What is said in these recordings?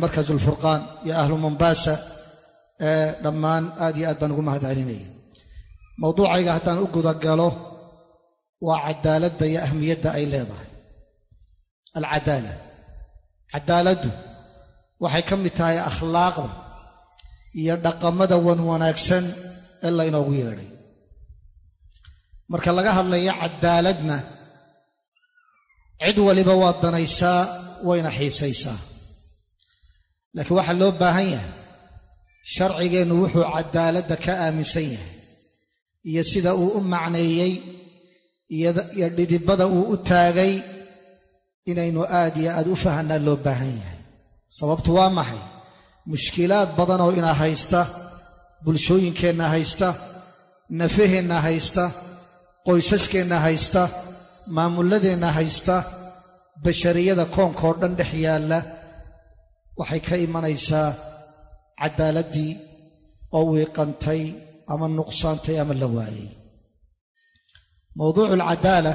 markas ulfurqaan iyo ahlu mombaasa dhammaan aad iyo aad baan ugu mahad mawduucayga haddaan u gudagalo waa cadaaladda iyo ahmiyadda ay leedahay. Alcadaala cadaaladdu waxay ka mid tahay akhlaaqda iyo dhaqamada wan wanaagsan ee laynoogu yeedhay. Marka laga hadlaya cadaaladna cid waliba waa danaysaa wayna xiisaysaa laakiin waxaa loo baahan yahay sharcigeennu wuxuu cadaaladda ka aaminsan yahay. Iyo sida uu u macneeyey iyo dhidibada uu u taagay inaynu aad iyo aad u fahanaa loo baahan yahay. Sababtu waa maxay? Mushkilaad badan oo ina haysta bulshooyinkeenna haysta nafaheenna haysta qoysaskeenna haysta maamulladeenna haysta bashariyada koonkao dhan dhex yaalla waxay ka imanaysaa caddaaladdii oo wiiqantay ama nuqsaantay ama la waayey mawduucu alcadaala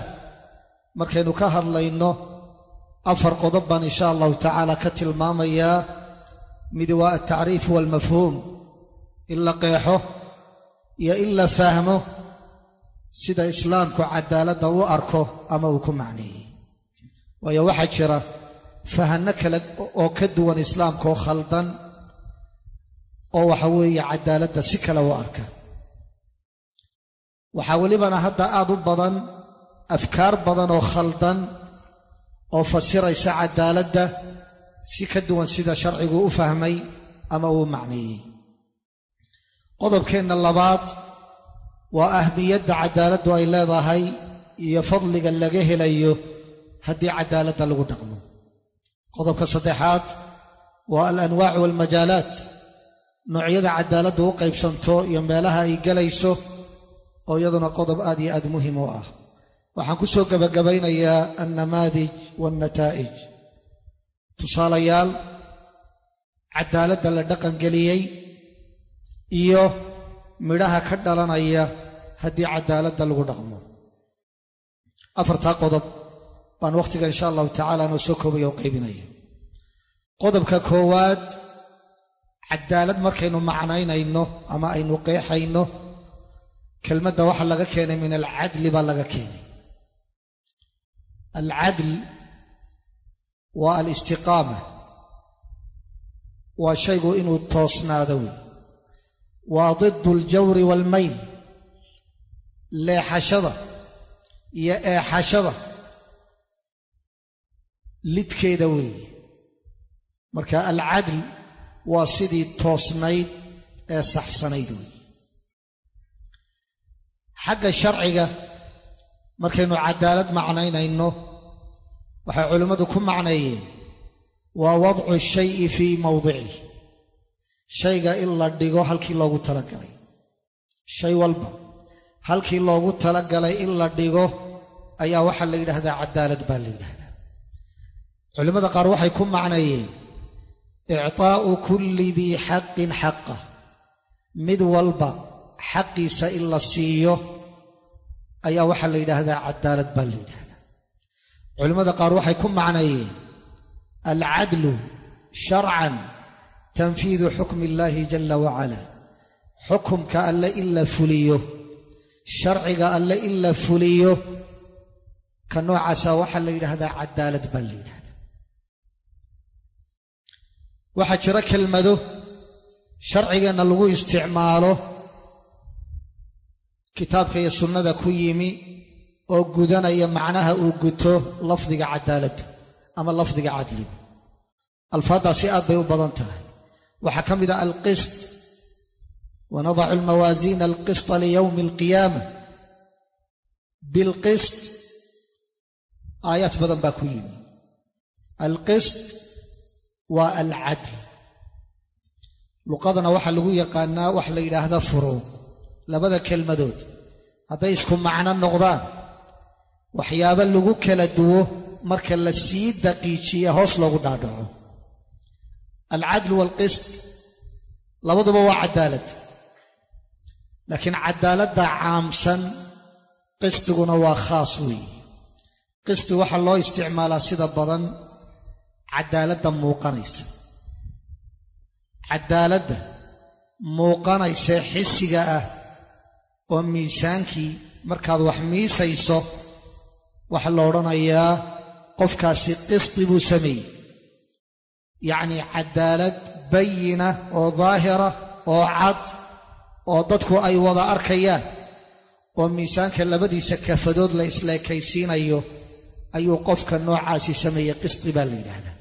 markaynu ka hadlayno afar qodob baan insha allahu tacaala ka tilmaamayaa. Mid waa altacriif waalmafhuum in la qeexo iyo in la fahmo sida islaamku cadaaladda u arko ama uu ku macneeyey waayo waxaa jira fahanno kale oo ka duwan islaamka oo khaldan oo waxa weeye cadaaladda si kale u arka. Waxaa welibana hadda aad u badan afkaar badan oo khaldan oo fasiraysa cadaaladda si ka duwan sida sharcigu u fahmay ama uu macneeyey. Qodobkeenna labaad waa ahmiyadda cadaaladdu ay leedahay iyo fadliga laga helayo haddii cadaaladda lagu dhaqmo qodobka saddexaad waa alanwaac waalmajaalaat noocyada cadaaladdu u qaybsanto iyo meelaha ay gelayso oo iyaduna qodob aad iyo aad muhiim u ah. Waxaan ku soo gebagabaynayaa annamaadij waalnataa'ij tusaalayaal cadaaladda la dhaqangeliyey iyo midhaha ka dhalanaya haddii cadaaladda lagu dhaqmo. Afartaa qodob baan wakhtiga insha allahu tacaala noo soo koobaya oo qaybinaya qodobka koowaad cadaalad markaynu macnaynayno ama aynu qeexayno kelmadda waxaa laga keenay min alcadli baa laga keenay. Alcadl waa alistiqaama. Waa shaygu inuu toosnaado wey waa didu aljawri waalmayl leexashada iyo eexashada lidkeeda weeye. Marka alcadl waa sidii toosnayd ee saxsanayd weeye. Xagga sharciga markaynu cadaalad macnaynayno waxay culimmadu ku macneeyeen waa wadcu shayi fii mawdicih shayga in la dhigo halkii loogu talagalay shay walba halkii loogu talagalay in la dhigo ayaa waxaa la yidhaahdaa cadaalad baa la yidhaahdaa culimmada qaar waxay ku macneeyeen ictaa'u kulli dii xaqin xaqa. Mid walba xaqiisa in la siiyo ayaa waxaa la yidhaahdaa cadaalad baa la yidhaahdaa. Culimmada qaar waxay ku macneeyeen alcadlu sharcan tanfiidu xukmi illaahi jalla wacala xukumka alle in la fuliyo sharciga alle in la fuliyo ka noocaasa waxaa la yidhaahdaa cadaalad baa la yidhahdaa waxaa jira kelmado sharcigeenna lagu isticmaalo. Kitaabka iyo sunnada ku yimi oo gudanaya macnaha uu guto lafdiga cadaaladdu ama lafdiga cadligu alfaaddaasi aad bay u badan tahay. Waxaa ka mid ah alqist. Wanadacu almawaasiina alqista liyowmi alqiyaama. Bilqist aayaad badan baa ku yimi. Alqist waa alcadl. Luqadana waxaa lagu yaqaanaa wax la yidhaahda furuuq labada kelmadood. Hadday isku macno noqdaan waxyaabo lagu kala duwo marka la sii daqiijiya hoos loogu dhaadhaco. Alcadl waalqist labaduba waa cadaalad laakiin cadaaladda caamsan qisdiguna waa khaas weeye qisti waxaa loo isticmaalaa sida badan cadaaladda muuqanaysa. Cadaaladda muuqanaysee xisiga ah oo miisaankii markaad wax miisayso waxaa la odhanayaa qofkaasi qisdi buu sameeyey. Yacnii cadaalad bayina oo daahira oo cad oo dadku ay wada arkayaan oo miisaanka labadiisa kafadood la isleekaysiinayo ayuu qofka noocaasi sameeyey qisdi baa la yidhaahdaa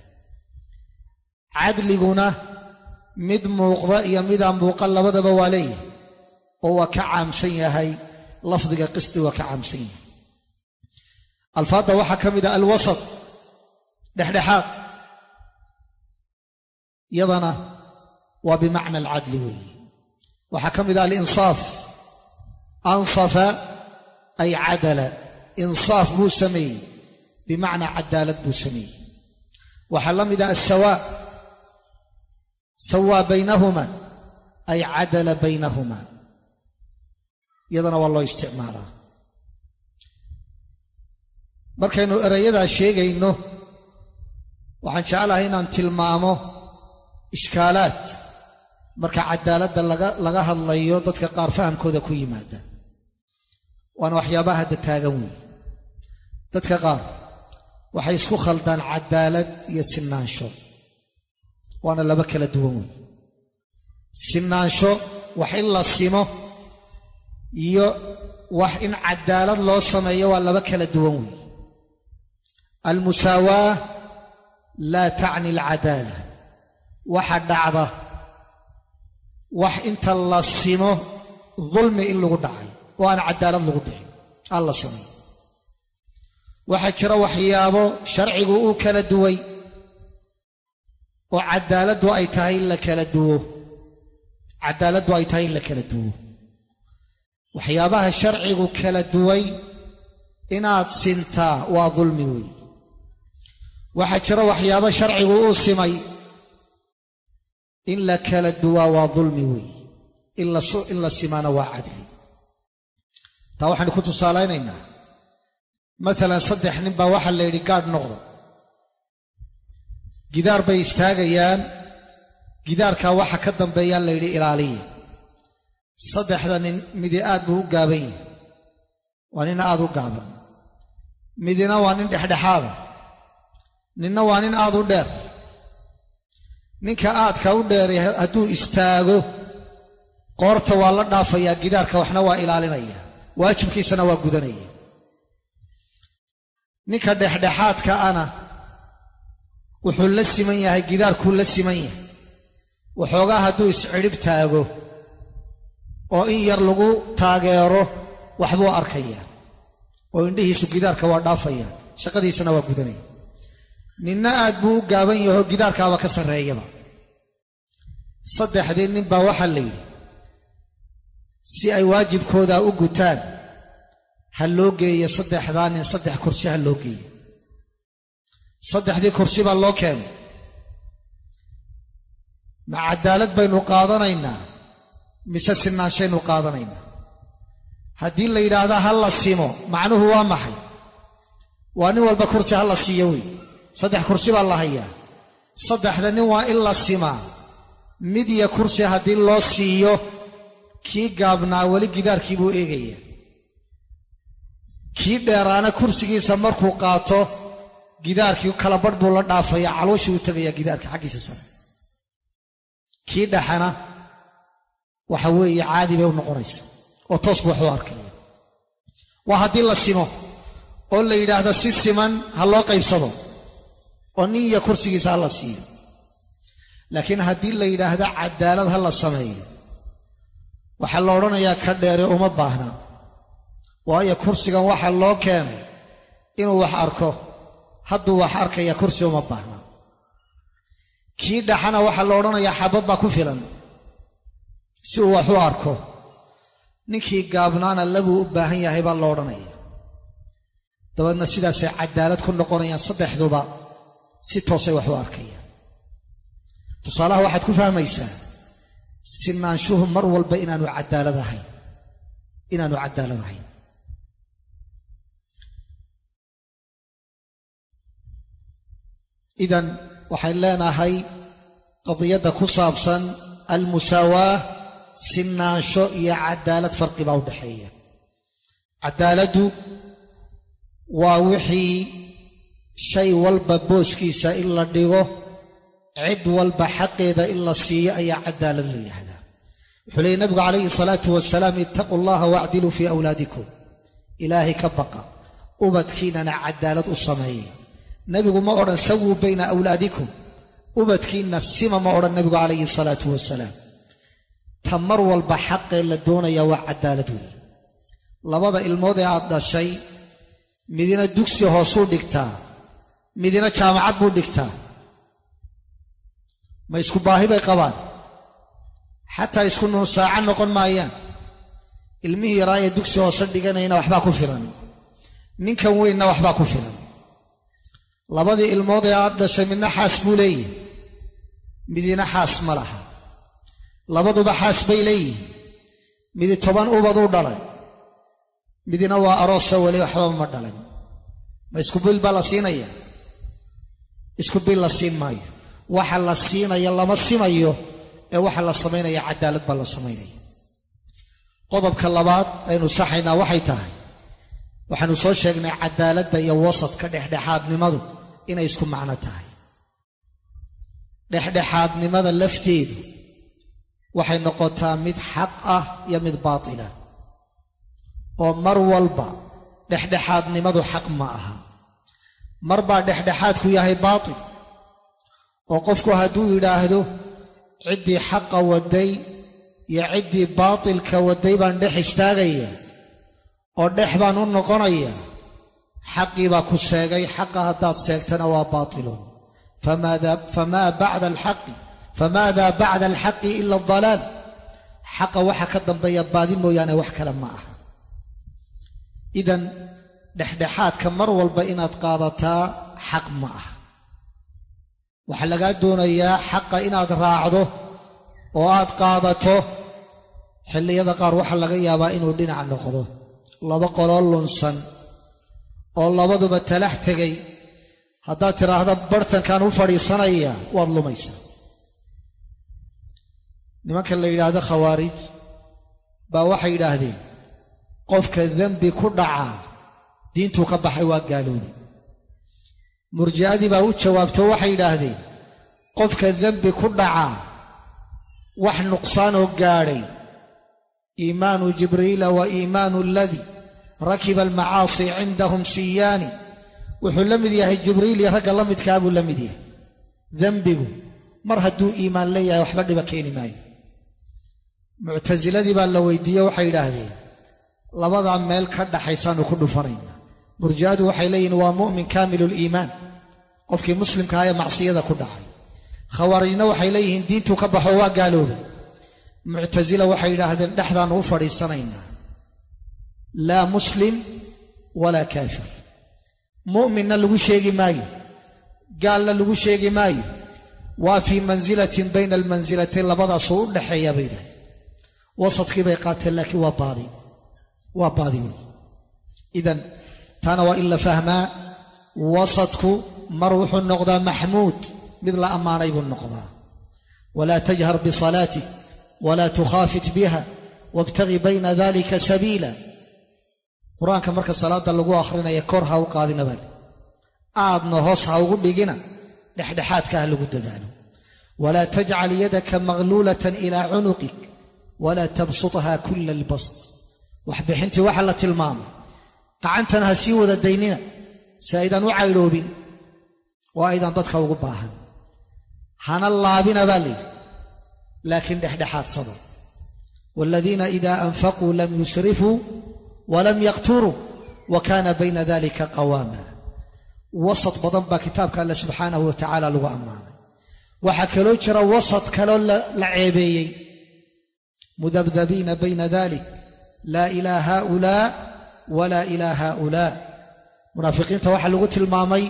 cadliguna mid muuqda iyo midaan muuqan labadaba waa leeyahay. Oo waa ka caamsan yahay. Lafdiga qisdi waa ka caamsan yahay. Alfaadda waxaa ka mid ah alwasat dhexdhexaad. Yadana waa bimacna alcadli weeye. Waxaa ka mid ah alinsaaf. Ansafa ay cadala. Insaaf buu sameeyey. Bimacnaa cadaalad buu sameeyey. Waxaa la mid ah alsawaa sawaa baynahuma ay cadala baynahuma yadana waa loo isticmaalaa markaynu erayadaa sheegayno waxaan jeclahay inaan tilmaamo ishkaalaad marka cadaaladda laga hadlayo dadka qaar fahamkooda ku yimaada waana waxyaabaha hadda taagan weeye dadka qaar waxay isku khaldaan cadaalad iyo sinaansho waana laba kala duwan wey sinaansho wax in la simo iyo wax in cadaalad loo sameeyo waa laba kala duwan wey almusaawaa laa tacni alcadaala. Waxa dhacda wax inta la simo dulmi in lagu dhacay oo aan cadaalad lagu dhicin aan la samayn waxaa jira waxyaabo sharcigu uu kala duway oo cadaaladdu ay tahay in la kala duwo. Cadaaladdu ay tahay in la kala duwo. Waxyaabaha sharcigu kala duway inaad sintaa waa dulmi weeye waxaa jira waxyaabo sharcigu uu simay in la kala duwaa waa dulmi weeye in la simaana waa cadli. Taa waxaynu ku tusaalaynaynaa maalan saddex nin baa waxaa la yidhi gaadh noqda gidaar bay istaagayaan gidaarkaa waxa ka dambeeyaa la yidhi ilaaliya saddexda nin midi aad buu u gaaban yahay. Waa nin aad u gaaban. Midina waa nin dhexdhexaada. Ninna waa nin aad u dheer. Ninka aadka u dheer hadduu istaago qoorta waa la dhaafayaa gidaarka waxna waa ilaalinaya. Waajibkiisana waa gudanaya. Ninka dhexdhexaadka ana wuxuu la siman yahay gidaarkuu la siman yahay. Waxoogaa hadduu iscidhib taago oo in yar lagu taageero waxbuu arkayaa. Oo indhihiisu gidaarka waa dhaafayaan shaqadiisana waa gudanaya ninna aad buu u gaaban yahoo gidaarkaaba ka sarreeyaba. Saddexdii nin baa waxaa la yidhi si ay waajibkoodaa u gutaan ha loo geeyo saddexdaa nin saddex kursi ha loo geeyo saddexdii kursi baa loo keenay. Ma cadaalad baynu qaadanaynaa mise sinaanshaynu qaadanaynaa? Haddii la yidhaahda ha la simo macnuhu waa maxay? Waa nin walba kursi ha la siiyo wey. Saddex kursi baa la hayaa. Saddexda nin waa in la simaa. Mid iyo kursi haddii loo siiyo kii gaabnaa weli gidaarkii buu eegaya kii dheeraana kursigiisa markuu qaato gidaarkii kala badh buu la dhaafaya calooshii uu tegayaa gidaarka xaggiisa sare. Kii dhexana waxa weeye caadi bay u noqonaysa oo toos buu wax arkaya. Waa haddii la simo oo la yidhaahdo si siman ha loo qaybsado oo nin iyo kursigiisa ha la siiyo. Laakiin haddii la yidhaahdo cadaalad ha la sameeyo waxaa la odhanayaa ka dheere uma baahna. Waayo kursigan waxaa loo keenay inuu wax arko hadduu wax arkaya kursi uma baahna. Kii dhaxana waxaa la odhanayaa xabad baa ku filan. Si uu wax u arko. Ninkii gaabnaana labuu u baahan yahay baa la odhanaya dabeedna sidaasay cadaalad ku noqonayaan saddexduba si toosay wax u arkayaan. Tusaalaha waxaad ku fahmaysaa sinaanshuhu mar walba inaanu cadaalad ahayn. Inaanu cadaalad ahayn idan waxayn leenahay qadiyadda ku saabsan almusaawaa sinaansho iyo cadaalad farqi baa u dhexeeya cadaaladdu waa wixii shay walba booskiisa in la dhigo cid walba xaqeeda in la siiyo ayaa cadaalad la yidhaahdaa. Wuxuu leeyay nabigu calayhi salaatu wasalaam ittaquu allaha waacdiluu fii awlaadikum. Ilaahay ka baqa ubadkiinnana cadaalad u sameeya nebigu ma odhan sawuu bayna awlaadikum. Ubadkiinna sima ma odhan nebigu calayhi salaatu wasalaam ta mar walba xaqee la doonaya waa cadaalad weeye labada ilmood ee aad dhashay midina dugsi hoosuu dhigtaa midina jaamacad buu dhigtaa. Ma isku baahi bay qabaan. Xataa isku nuunsaaco noqon maayaan. Ilmihii yaraa ee dugsi hoose dhiganayna waxbaa ku filan. Ninkan weynna waxbaa ku filan labadii ilmood ee aad dhashay midna xaas buu leeyihi midina xaas ma laha. Labaduba xaas bay leeyihiin midi toban ubaduu dhalay. Midina waa aroosa weli waxba ma dhalin. Ma isku bil baa la siinaya? Isku bil la siin maayo. Waxa la siinaya lama simayo ee waxa la samaynaya cadaalad baa la samaynaya. Qodobka labaad aynu saxaynaa waxay tahay. Waxaanu soo sheegnay cadaaladda iyo wasadka dhexdhexaadnimadu inay isku macno tahay. Dhexdhexaadnimada lafteedu waxay noqotaa mid xaq ah iyo mid baatila oo mar walba dhexdhexaadnimadu xaq ma aha. Mar baa dhexdhexaadku yahay baatil oo qofku hadduu yidhaahdo ciddii xaqa waday iyo ciddii baatilka waday baan dhex istaagaya oo dhex baan u noqonaya xaqii baa ku seegay xaqa haddaad seegtana waa baatilun. Famaada bacda alxaqi ila adalaal. Xaqa waxa ka dambeeya baadi mooyaane wax kale ma aha. Idan dhexdhexaadka mar walba inaad qaadataa xaq ma ah waxaa lagaa doonayaa xaqa inaad raacdo oo aad qaadato xilliyada qaar waxaa laga yaabaa inuu dhinac noqdo. Laba qoloo lunsan oo labaduba talax tegay haddaad tidhaahda bartankan u fadhiisanaya waad lumaysaa. Nimanka la yidhaahdo khawaarij baa waxay yidhaahdeen qofka dembi ku dhacaa diintuu ka baxay waa gaaloobay murji'adii baa u jawaabto waxay yidhaahdeen qofka dembi ku dhacaa wax nuqsaanoo gaadhay. Iimaanu jibriila wa iimaanu aladii rakiba almacaasi cindahum siyaani. Wuxuu la mid yahay jibriil iyo ragga la midkaa buu la mid yahay. Dembigu mar hadduu iimaan leeyahay waxba dhiba keeni maayo. Muctasiladii baa la weydiiye waxay yidhaahdeen labadaa meel ka dhaxaysaanu ku dhufanayna murji'adu waxay leeyihiin waa mu'min kaamiluliimaan qofkii muslimkaha ee macsiyada ku dhacay. Khawaarijna waxay leeyihiin diintuu ka baxo waa gaaloobay muctasila waxay yidhaahdeen dhexdaannu u fadhiisanaynaa laa muslim walaa kaafir mu'minna lagu sheegi maayo gaalna lagu sheegi maayo waa fii mansilatin bayna almansilatayn labadaasuu u dhaxeeya bay yidhahdeen wasadkii bay qaateen laakiin waa baadi waa baadi wey idan taana waa in la fahmaa wasadku mar wuxuu noqdaa maxmuud mid la ammaanay buu noqdaa walaa tajhar bisalaatik walaa tukhaafit biha wabtagi bayna dalika sabiila qur'aanka marka salaadda lagu akhrinaya kor ha u qaadina bale aadna hoos ha ugu dhigina dhexdhexaadka ha lagu dadaalo. Walaa tajcal yadaka magluulatan ilaa cunuqik walaa tabsutha kula albast waxbixintii waxa la tilmaamay. Gacantan ha sii wada daynina si aydan u caydhoobin oo aydan dadka ugu baahan. Hana laabina baa layidhi laakiin dhexdhexaadsada waaladiina idaa anfaquu lam yusrifuu walam yaqturuu wa kaana bayna dalika qawaama wasad badan baa kitaabka alle subxaanahu wa tacaala lagu ammaanay waxaa kaloo jira wasad kaloo la ceebeeyey mudabdabiina bayna dalik laa ilaa haaulaa walaa ilaa haaulaa munaafiqiinta waxaa lagu tilmaamay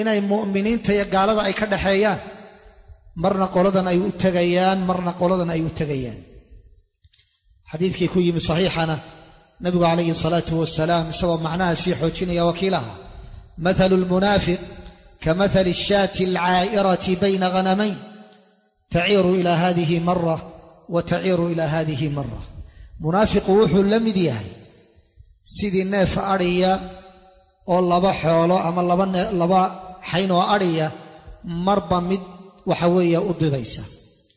inay mu'miniinta iyo gaalada ay ka dhaxeeyaan marna qoladan ay u tegayaan marna qoladan ay u tegayaan xadiidkii ku yimi saxiixana nabigu calayhi salaatu wasalaam isagoo macnaha sii xoojinaya wakiilaha. Mathalu lmunaafiq ka mathali shaati alcaa'irati bayna ghanamayn. Taciiru ilaa haadihi mara wa taciiru ilaa haadihi mara munaafiqu wuxuu la mid yahay sidii neef adhiya oo laba xoolo ama laba xayn oo adhiya marba mid waxa weeye u didaysa.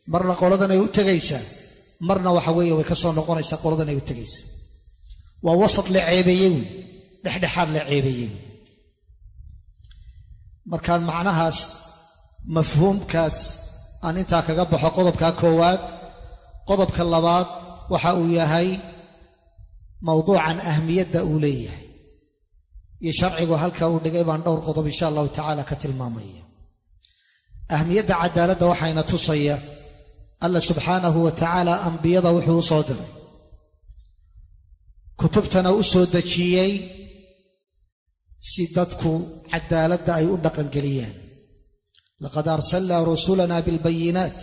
Marna qoladanay u tegaysaa marna waxa weeye way ka soo noqonaysaa qoladanay u tegaysaa waa wasad la ceebeeyey wey dhexdhexaad la ceebeeyey wey markaan macnahaas mafhuumkaas aan intaa kaga baxo qodobka koowaad qodobka labaad waxa uu yahay mawduucan ahmiyadda uu leeyahay. Iyo sharcigu halka uu dhigay baan dhowr qodob insha allahu tacaala ka tilmaamaya. Ahmiyadda cadaaladda waxayna tusaya alla subxaanahu wa tacaala ambiyada wuxuu u soo diray kutubtana u soo dejiyey si dadku cadaaladda ay u dhaqangeliyaan. Laqad arsalnaa rusulana bilbayinaat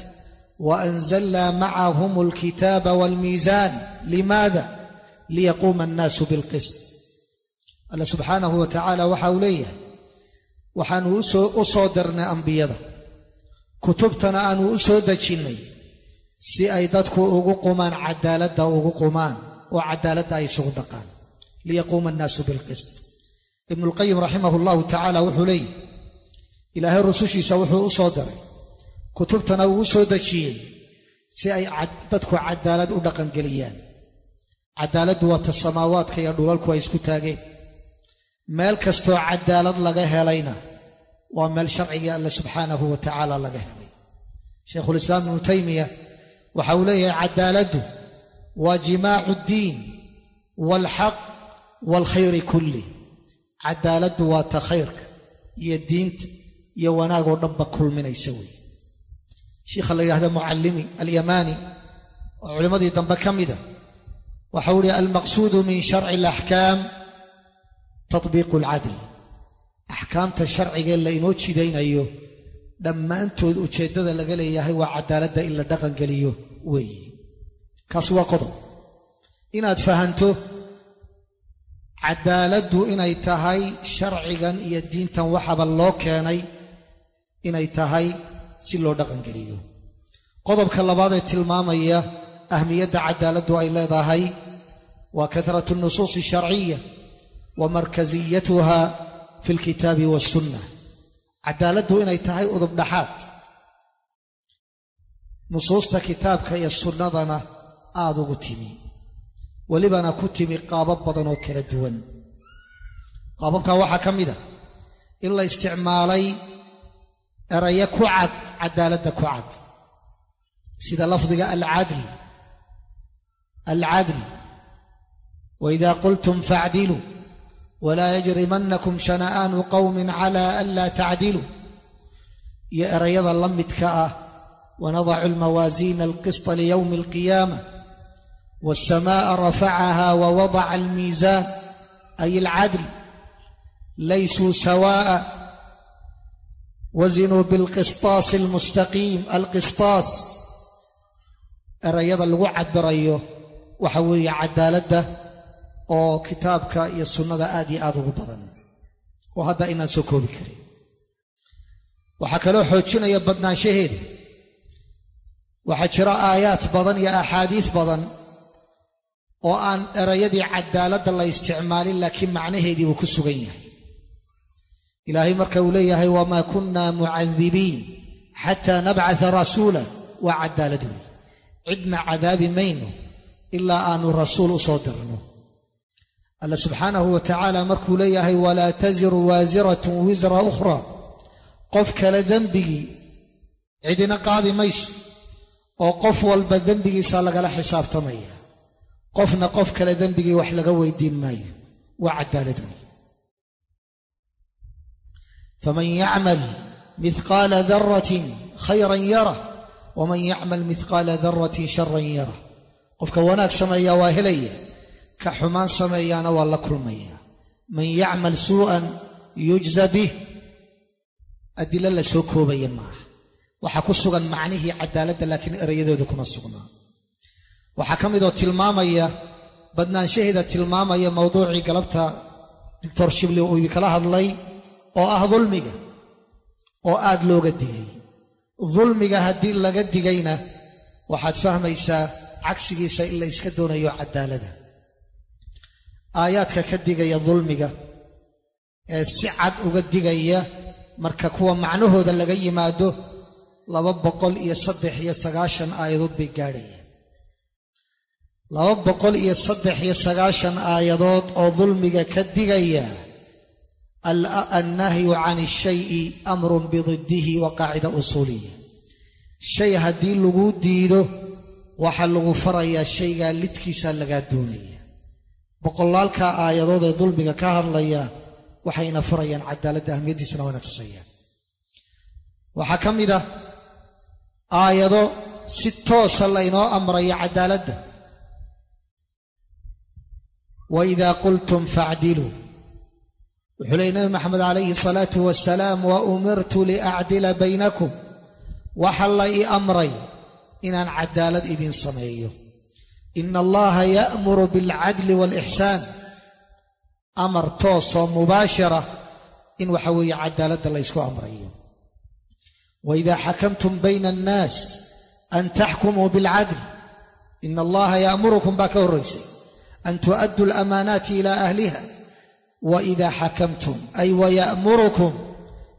wa anzalnaa macahum alkitaaba waalmiisaan limaada? Liyaquuma annaasu bilqist. Alla subxaanahu wa tacaala waxa uu leeyahay. Waxaanu u soo dirnay ambiyada. Kutubtana aanu u soo dejinnay si ay dadku ugu qumaan cadaaladda ugu qumaan oo cadaaladda ay isugu dhaqaan. Liyaquuma annaasu bilqist. Ibnulqayim raximah allahu tacaala wuxuu leeyahy ilaahay rusushiisa wuxuu u soo diray kutubtana uu u soo dejiyey si ay dadku cadaalad u dhaqangeliyaan. Cadaaladdu waa ta samaawaadka iyo dhulalku ay isku taageen. Meel kastoo cadaalad laga helayna waa meel sharcigii alle subxaanahu wa tacaala laga helay. Shaykhulislaam ibnu taymiya waxa uu leeyahay cadaaladdu waa jimaacu ddiin waalxaq waalkhayri kulli. Cadaaladdu waa ta khayrka iyo diinta iyo wanaagoo dhanba kulminaysa wey. Shiikha la yidhahda mucallimi alyamaani oo culimmadii dambe ka mida waxau ihi almaqsuudu min sharci alaxkaam tatbiiqu alcadl. Axkaamta sharcigee la inoo jidaynayo dhammaantood ujeeddada laga leeyahay waa cadaaladda in la dhaqangeliyo weeye kaas waa qodob. Inaad fahanto cadaaladdu inay tahay sharcigan iyo diintan waxaba loo keenay inay tahay si loo dhaqangeliyo. Qodobka labaad ee tilmaamaya ahmiyadda cadaaladdu ay leedahay waa kahratu nusuusi sharciya wa markasiyatuha fi alkitaabi waasunna cadaaladdu inay tahay udubdhaxaad nusuusta kitaabka iyo sunnadana aad ugu timi. Welibana ku timi qaabab badan oo kala duwan. Qaababkaa waxaa ka mid a in la isticmaalay erayo ku cad cadaaladda ku cad. Sida lafdiga alcadl alcadl waida qultum faacdiluu walaa yajrimannakum shana'aanu qowmin cala an laa tacdiluu iyo erayada la ah wanadacu almawaasiina alqisطa liyowmi alqiyaama waasamaaa rafacaha wawadaca almiisaan ay alcadl laysuu sawaa'a wazinuu bilqistaasi almustaqiim alqistaas erayada lagu cabirayo waxa weeye cadaaladda oo kitaabka iyo sunnada aad iyo aad ugu badan oo hadda inaan soo koobi karin waxaa kaloo xoojinaya badnaanshaheeda waxaa jira aayaad badan iyo axaadiis badan oo aan erayadii cadaaladda la isticmaalin laakiin macnaheedii uu ku sugan yahay. Ilaahay marka uu leeyahay wamaa kunna mucadibiin xataa nabcata rasuula. Waa cadaalad wey cidna cadaabi mayno ilaa aanu rasuul u soo dirno. Alla subxaanahu wa tacaala markuu leeyahay walaa taziru waasiratun wisra ukhra. Qof kale dembigii cidina qaadi mayso oo qof walba dembigiisa lagala xisaabtamaya qofna qof kale dembigii wax laga weydiin maayo. Waa cadaalad wey faman yacmal mihqaala daratin khayran yarah waman yacmal mihqaala daratin sharan yarah qofka wanaag sameeyaa waa helaya ka xumaan sameeyaana waa la kulmaya. Man yacmal suu'an yujza bih adilo la soo koobaya maaha. Waxaa ku sugan macnihii cadaaladda laakiin erayadooda kuma sugnaa waxaa ka midoo tilmaamaya badnaanshaheeda tilmaamaya mawduucii galabta doctor shibli uu idinkala hadlay oo ah dulmiga oo aad looga digay. Dulmiga haddii laga digayna waxaad fahmaysaa cagsigiisa in la iska doonayo cadaalada aayaadka ka digaya dulmiga ee si cad uga digaya marka kuwa macnahooda laga yimaado laba boqol iyo saddex iyo sagaashan aayadood bay gaadhayeen laba boqol iyo saddex iyo sagaashan aayadood oo dulmiga ka digaya annahyu can ishayi amrun bididdihi wa qaacida usuuliya. Shay haddii lagu diido waxaa lagu farayaa shaygaa lidkiisaa lagaa doonaya. Boqolaalka aayadood ee dulmiga ka hadlaya waxayna furayaan cadaaladda ahmiyaddiisana wayna tusayaan. Waxaa ka mid ah aayado si toosa laynoo amraya cadaaladda wa idaa qultum facdiluu wuxuu leeyay nabi maxamed calayhi salaatu wasalaam wa umirtu liacdila baynakum waxa la ii amray inaan cadaalad idiin sameeyo ina allaha ya'muru bilcadli waalixsaan amar toosoo mubaashara in waxa weeye cadaaladda laysku amrayo wa idaa xakamtum bayna annaas an taxkumuu bilcadl ina allaha ya'murukum baa ka horraysay tu'adduu alamaanaati ilaa ahliha wa idaa xakamtum ay waya'murukum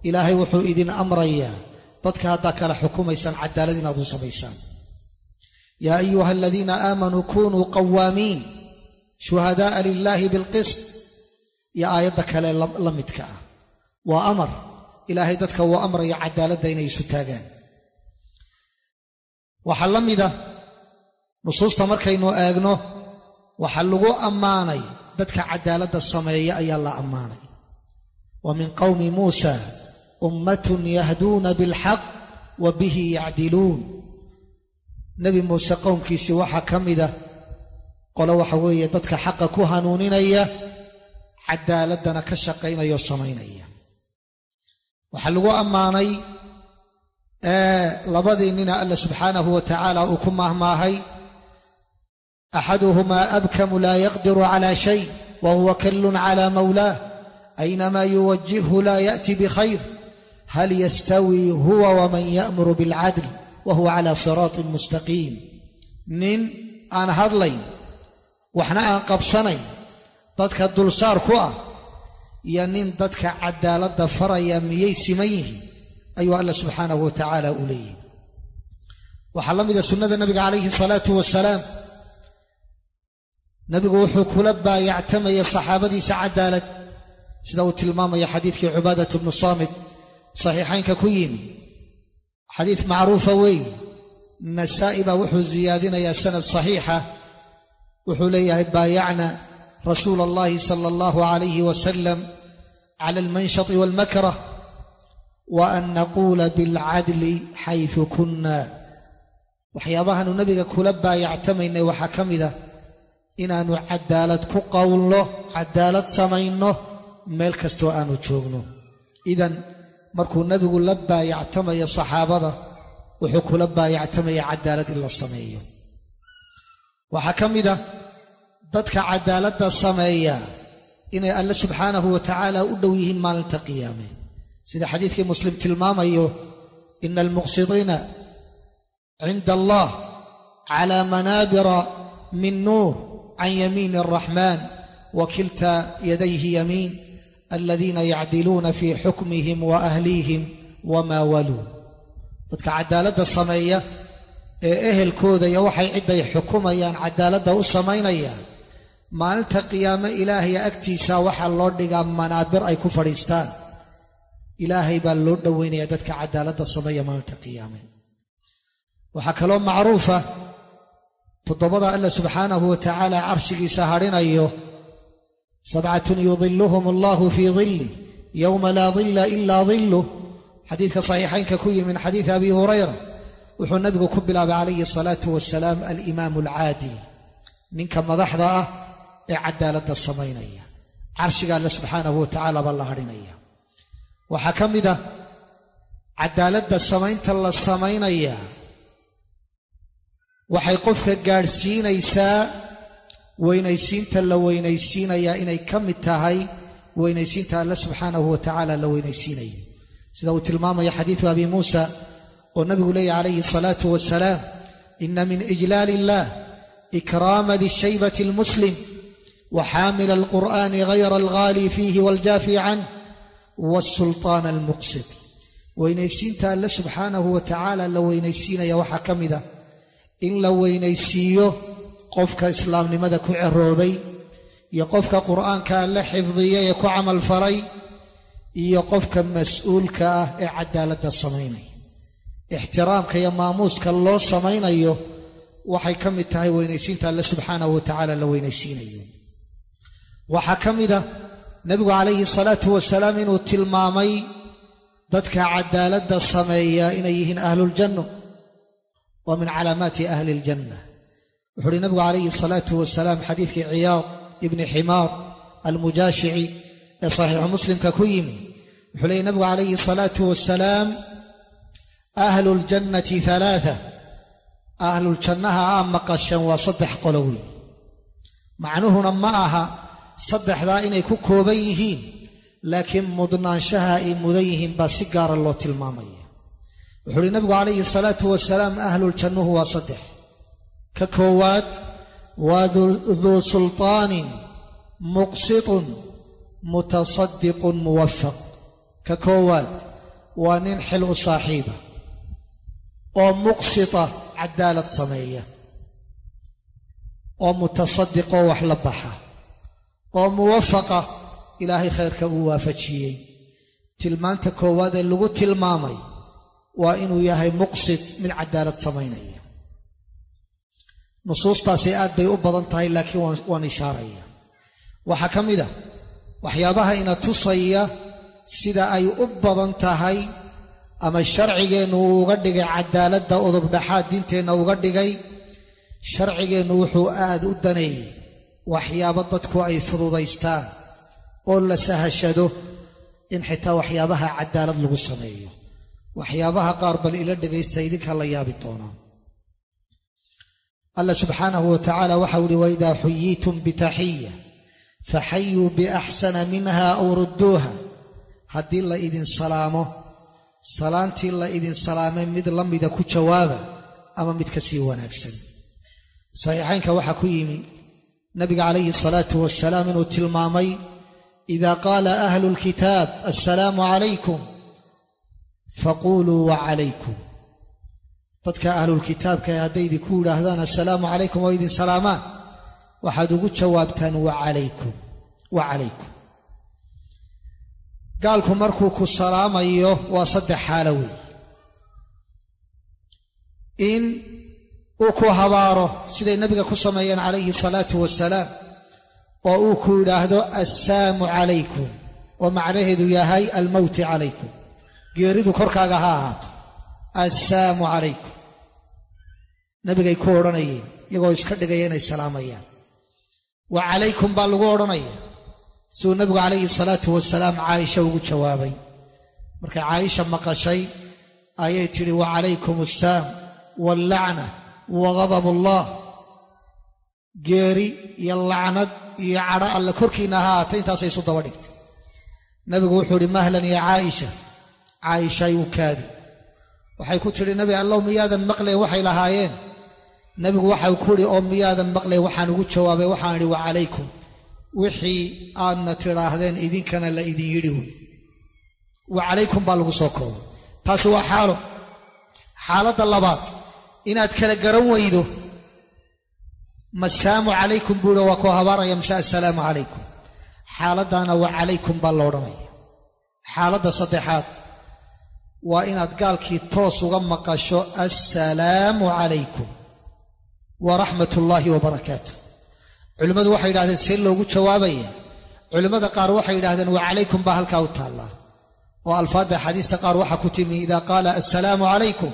ilaahay wuxuu idin amrayaa dadka haddaa kala xukumaysaan cadaalad inaad u samaysaan yaa ayuha aladiina aamanuu kunuu qawaamiin shuhada'a lilaahi bilqist iyo aayadda kale la midka ah waa amar ilaahay dadka wuu amraya cadaaladda inay isu taagaan waxaa la nusuusta markaynu eegno waxaa lagu ammaanay dadka cadaaladda sameeya ayaa la ammaanay. Wa min qowmi muusa ummatun yahduuna bilxaq wa bihi yacdiluun. Nebi muuse qowmkiisii waxaa ka mida qole waxa weeye dadka xaqa ku hanuuninaya cadaaladdana ka shaqaynaya samaynaya. Waxaa lagu ammaanay labadii nina alla subxaanahu wa tacaala uu ku maahmaahay laa yaqdiru calaa shay wa huwa kallun cala mawlaah aynamaa yuwajihhu laa ya'ti bikhayr hal yastawii huwa waman ya'muru bilcadl wa huwa cala siraatin mustaqiim nin aan hadlayn waxna aan qabsanayn dadka dulsaar ku ah iyo nin dadka cadaaladda faraya miyay siman yihiin ayuu alla subxaanahu wa tacaala u leeyahy waxaa la mida sunnada nabiga calayhi salaatu wasalaam nabigu wuxuu kula baayactamaya saxaabadiisa cadaalad. Sida uu tilmaamaya xadiidkii cubaadat bnu saamit saxiixaynka ku yimi. Xadiid macruufa weeye nasaa'i baa wuxuu siyaadinayaa sanad saxiixa. Wuxuu leeyahay baayacna rasuula allahi sala allahu calayhi wasalam cala almanshati walmakrah. Wa an naquula bilcadli xaysu kunna. Waxyaabahaanu nabiga kula baayactamaynay waxaa ka mida inaannu cadaalad ku qowlno cadaalad samayno meel kastoo aanu joogno. Idan markuu nebigu la baayactamayo saxaabada wuxuu kula baayactamaya cadaalad in la sameeyo. Waxaa ka mida dadka cadaaladda sameeya inay alle subxaanahu wa tacaala u dhow yihiin maalinta qiyaame. Sida xadiidkii muslim tilmaamayo ina almuqsidiina cinda allah calaa manaabira min nuur araxmaan wa kilta yadayhi yamiin aladiina yacdiluuna fii xukmihim wa ahliihim wamaa waluu dadka cadaaladda sameeya ee ehelkooda iyo waxay cidday xukumayaan cadaaladda u samaynayaan maalinta qiyaame ilaahay agtiisa waxaa loo dhigaa manaabir ay ku fadhiistaan ilaahay baa loo dhoweynaya dadka cadaaladda sameeya maalinta qiyaame waxaa kaloo macruufa toddobada alla subxaanahu wa tacaala carshigiisa hadhinayo sabcatun yudiluhum allahu fii dilli yowma laa dilla ilaa dilluh xadiidka saxiixaynka ku yimi min abi hurayra wuxuu nabigu ku bilaabay calayhi asalaatu wasalaam alimaamu alcaadil ninka madaxda ah ee cadaaladda samaynaya. Carshiga alle subxaanahu wa tacaala baa la hadhinaya waxaa ka mid a cadaaladda samaynta la samaynaya waxay qofka gaadhsiinaysaa weynaysiinta la weynaysiinayaa inay ka mid tahay weynaysiinta alle subxaanahu wa tacaala la weynaysiinayo sida uu tilmaamaya xadiidu abi muusa oo nabigu leeyahy calayhi asalaatu wasalaam ina min ijlaal illah ikraama dishaybati almuslim xaamila alqur'aani gayra alghaali fiihi waljaafi canh waasulطaan almuqsid weynaysiinta alle subxaanahu wa tacaala la weynaysiinaya waxaa ka in la weynaysiiyo qofka islaamnimada ku ceroobay iyo qofka qur'aanka alle xifdiyay ee ku camalfalay iyo qofka mas'uulka ah ee cadaaladda samaynaya ixtiraamka iyo maamuuska loo samaynayo waxay ka mid tahay weynaysiinta alle subxaanahu wa tacaala la weynaysiinayo. Waxaa ka mid ah nebigu calayhi salaatu wasalaam inuu tilmaamay dadka cadaaladda sameeya inay yihiin ahluljanno wa min calaamaati ahli iljanna wuxuu uhi nabigu calayhi salaatu wasalaam xadiidkii ciyaad ibni ximaar almujaashici ee saxiixu muslimka ku yimi. Wuxuu leeyay nabigu calayhi salaatu wasalaam ahlu ljannati halaaa ahluljannaha aa maqasheen waa saddex qolo wey macnuhuna ma aha saddexdaa inay ku kooban yihiin laakiin mudnaanshaha ay mudan yihiin baa si gaara loo tilmaamaya wuxuu uhi nabigu calayhi salaatu wasalaam ahluljannuhu waa saddex. Ka koowaad waa duu sulطaanin muqsitun mutasadiqun muwafaq ka koowaad waa nin xil u saaxiiba oo muqsita cadaalad sameeya oo mutasadiqoo wax la baxa oo muwafaqa ilaahay khayrka uu waafajiyey. Tilmaanta koowaad ee lagu tilmaamay waa inuu yahay muqsit mid cadaalad samaynaya. Nusuustaasi aad bay u badan tahay laakiin waan ishaaraya. Waxaa ka mid a waxyaabaha ina tusaya sida ay u badan tahay ama sharcigeennu uu uga dhigay cadaaladda udubdhaxaad diinteenna uga dhigay sharcigeennu wuxuu aad u daneeyey waxyaabo dadku ay fududaystaan oo la sahashado in xitaa waxyaabaha cadaalad lagu sameeyo waxyaabaha qaar bal ila dhegaysta idinkaa la yaabi doonaa. Allah subxaanahu wa tacaala waxau uhi waidaa xuyiitum bitaxiya faxayuu biaxsana minha aw rudduuha haddii la idin salaamo salaantii la idin salaamay mid la mida ku jawaaba ama mid ka sii wanaagsan. Saxiixaynka waxaa ku yimi nabiga calayhi salaatu wasalaam inuu tilmaamay ida qaala ahlu lkitaab assalaamu calaykum faquuluu wacalaykum dadka ahlulkitaabka hadday idinku yidhaahdaan assalaamu calaykum oo idin salaamaan. Waxaad ugu jawaabtaan wacalaykum wa calaykum gaalku markuu ku salaamayo waa saddex xaalo weey. In uu ku habaaro siday nabiga ku sameeyeen calayhi salaatu wasalaam oo uu ku yidhaahdo assaamu calaykum oo macnaheedu yahay almowti calaykum geeridu korkaaga ha ahaato. Assaamu calaykum. Nabigay ku odhanayeen iyagoo iska dhigaya inay salaamayaan. Wa calaykum baa lagu odhanaya siduu nabigu calayhi salaatu wasalaam caaisha ugu jawaabay. Markay caaisha maqashay ayay tidhi wa calaykum assaam wallacna wa ghadab allah geeri iyo lacnad iyo cadho alle korkiinna ha ahaatay intaasay isu daba dhigtay. Nabigu wuxuu idhi mahlan ya caaisha caaishay u kaadi. Waxay ku tidhi nebi allow miyaadan maqlay waxay lahaayeen? Nebigu waxau ku idhi oo miyaadan maqlay waxaan ugu jawaabay waxaan idhi wa calaykum. Wixii aadna tidhaahdeen idinkana la idin yidhi wey. Wa calaykum baa lagu soo koobay taasi waa xaalo. Xaaladda labaad inaad kala garan weydo masaamu calaykum buuhi waa kuu habaaraya mase assalaamu calaykum. Xaaladdaana wa calaykum baa la odhanaya. Xaaladda saddexaad waa inaad gaalkii toos uga maqasho assalaamu calaykum wa raxmat ullaahi wa barakaatu culimmadu waxay yidhahdeen see loogu jawaabaya culimmada qaar waxay yidhahdeen wa calaykum baa halkaa u taallaa. Oo alfaadda axaadiista qaar waxaa ku timi idaa qaala assalaamu calaykum.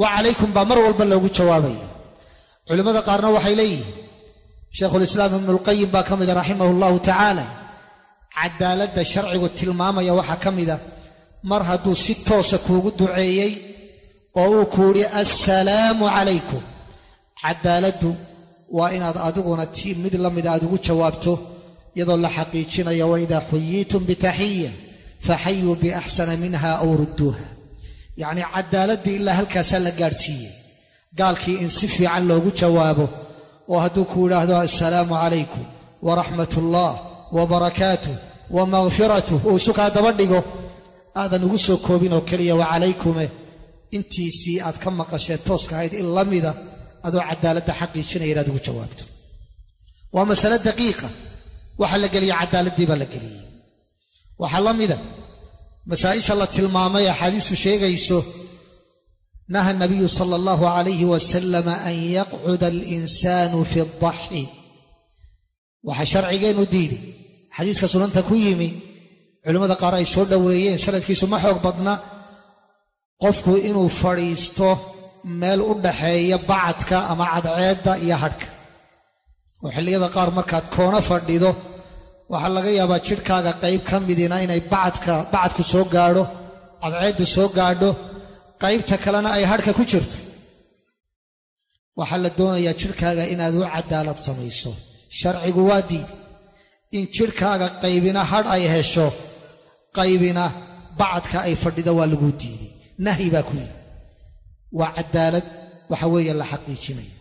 Wa calaykum baa mar walba loogu jawaabaya culimmada qaarna waxay leeyihiin shaykhulislaam ibnulqayim baa ka mida raximahu allahu tacaala. Cadaaladda sharcigu tilmaamaya waxaa ka mida mar hadduu si toosa kuugu duceeyey oo uu ku yidhi assalaamu calaykum. Cadaaladdu waa inaad adiguna tii mid la mida aad ugu jawaabto iyadoo la xaqiijinayo waidaa xuyiitum bitaxiya faxayuu biaxsana minha aw rudduuha. Yacnii caddaaladdii ilaa halkaasaa la gaadhsiiyey gaalkii in si fiican loogu jawaabo oo hadduu ku yidhaahdo assalaamu calaykum waraxmat ullah wa barakaatuh wa makfiratuh uu isukaa daba dhigo aadan ugu soo koobin oo keliya wa calaykume. Intiisii aad ka maqashee tooska ahayd in la mida adoo caddaaladda xaqiijinaya inaad ugu jawaabto. Waa masale daqiiqa. Waxaa la geliyey caddaaladdii baa la geliyey. Waxaa la mida. Masaa'isha la tilmaamay axaadiistu sheegayso naha nabiyu sala allahu calayhi wasalam an yaqcuda alinsaanu fi daxi waxaa sharcigeennu diiday. Xadiiska sunanta ku yimi culimmada qaar ay soo dhoweeyeen sanadkiisu ma xoog badna. Qofku inuu fadhiisto meel u dhaxeeya bacadka ama cadceedda iyo hadhka. Oo xilliyada qaar markaad koona fadhido waxaa laga yaabaa jidhkaaga qayb ka midina inay bacadka bacadku soo gaadho cadceeddu soo gaadho qaybta kalena ay hadhka ku jirto. Waxaa la doonayaa jidhkaaga inaad u cadaalad samayso. Sharcigu waa diid. In jidhkaaga qaybina hadh ay hesho qaybina bacadka ay fadhida waa laguu diiday. Nahyi baa ku yidhi waa cadaalad waxa weeye la xaqiijinaya.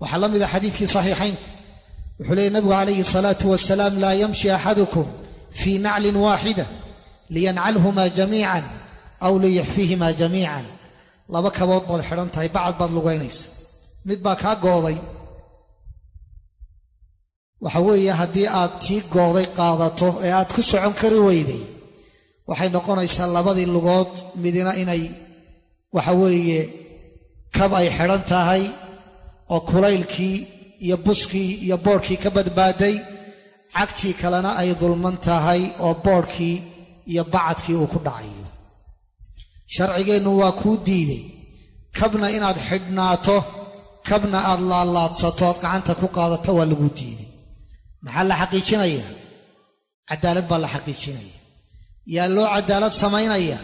Waxaa la mida xadiidkii saxiixaynka wuxuu leeyay nabigu calayhi salaatu wasalaam laa yamshi axadukum fii naclin waaxida liyancalhumaa jamiican aw liyuxfihimaa jamiican. Laba kabood baad xidhan tahay bacad baad lugaynaysa. Mid baa kaa gooday. Waxa weeye haddii aad tii gooday qaadato ee aad ku socon kari weyday waxay noqonaysaa labadii lugood midina inay waxa weeye kab ay xidhan tahay oo kulaylkii iyo buskii iyo boodhkii ka badbaaday cagtii kalena ay dulman tahay oo boodhkii iyo bacadkii uu ku dhacayo. Sharcigeennu waa kuu diiday kabna inaad xidhnaato kabna aad laalaadsato oad gacanta ku qaadato waa laguu diiday maxaa la xaqiijinayaa? Cadaalad baa la xaqiijinaya yaa loo cadaalad samaynaya?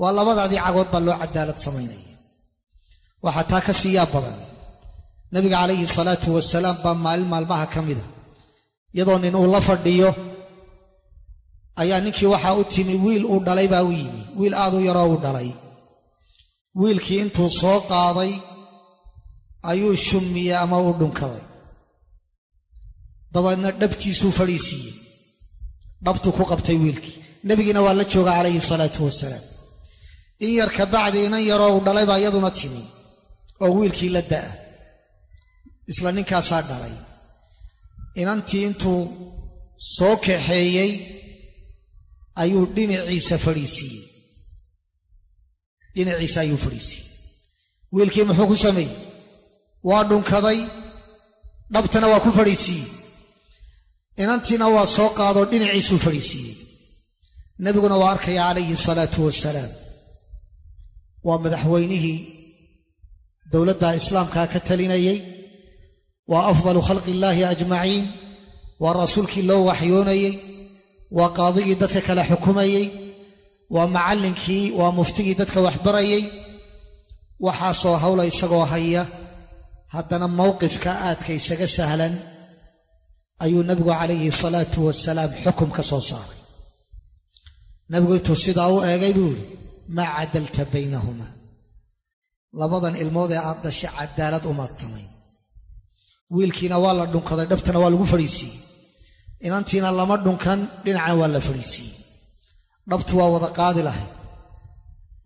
Waa labadaadii cagood baa loo cadaalad samaynaya. Waxaa taa ka siiyaa badan. Nabiga calayhi salaatu wasalaam baa maalin maalmaha ka mida iyadoo nin uu la fadhiyo ayaa ninkii waxaa u timi wiil uu dhalay baa u yimi. Wiil aad u yaroo uu dhalay. Wiilkii intuu soo qaaday ayuu shumiyey ama u dhunkaday. Dabeedna dhabtiisuu fadhiisiiyey dhabtuu ku qabtay wiilkii. Nebigiina waa la jooga calayhi salaatu wasalaam in yar ka bacdi inan yaroo uu dhalay baa iyaduna timi. Oo wiilkii la da'a. Isla ninkaasaa dhalay. Inantii intuu soo kaxeeyey ayuu dhinaciisa fadhiisiiyey. Dhinaciisa ayuu fadhiisiiyey. Wiilkii muxuu ku sameeyey? Waa dhunkaday dhabtana waa ku fadhiisiiyey inantiina waa soo qaadoo dhinaciisuu fadhiisiiyey nebiguna waa arkaya calayhi salaatu wasalaam waa madaxweynihii dowladda islaamkaa ka talinayey waa afdalu khalqi illaahi ajmaciin. Waa rasuulkii loo waxyoonayey waa qaadigii dadka kale xukumayey waa macallinkii waa muftigii dadka waxbarayey waxaasoo hawla isagoo haya haddana mowqifka aadka isaga sahlan ayuu nebigu calayhi salaatu wasalaam xukum ka soo saaray. Nebigu intuu sidaa u eegay buu yidhi maa cadalta baynahumaa labadan ilmood ee aad dhashay cadaalad umaad samayn. Wiilkiina waa la dhunkaday dhabtana waa lagu fadhiisiiyey. Inantiina lama dhunkan dhinacna waa la fadhiisiiyey. Dhabtu waa wada qaadi lahayd.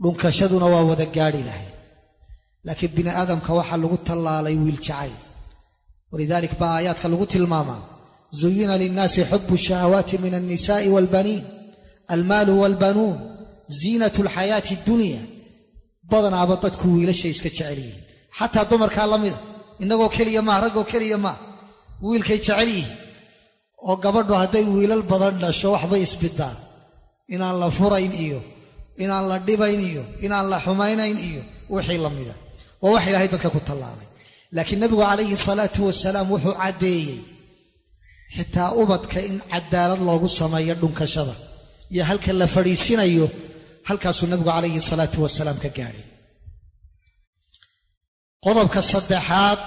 Dhunkashaduna waa wada gaadhi lahayd. Laakiin bini aadamka waxaa lagu tallaalay wiil jacayl. Walidaalik baa aayaadka lagu tilmaamaa zuyina linnaasi xubu shahawaati min alnisaa'i waalbaniin almaalu waalbanuun ziinatu alxayaati addunya badanaaba dadku wiilashay iska jecel yihiin xataa dumarkaa la mida innagoo keliya maa raggoo keliya maa wiilkay jecel yihiin oo gabadhu hadday wiilal badan dhasho waxbay isbidaan inaan la furayn iyo inaan la dhibayn iyo inaan la xumaynayn iyo wixii la mida waa wax ilaahay dadka ku tallaalay laakiin nebigu calayhi salaatu wasalaam wuxuu caddeeyey xitaa ubadka in cadaalad loogu sameeyo dhunkashada iyo halka la fadhiisinayo halkaasuu nebigu calayhi salaatu wasalaam ka gaadhay. Qodobka saddexaad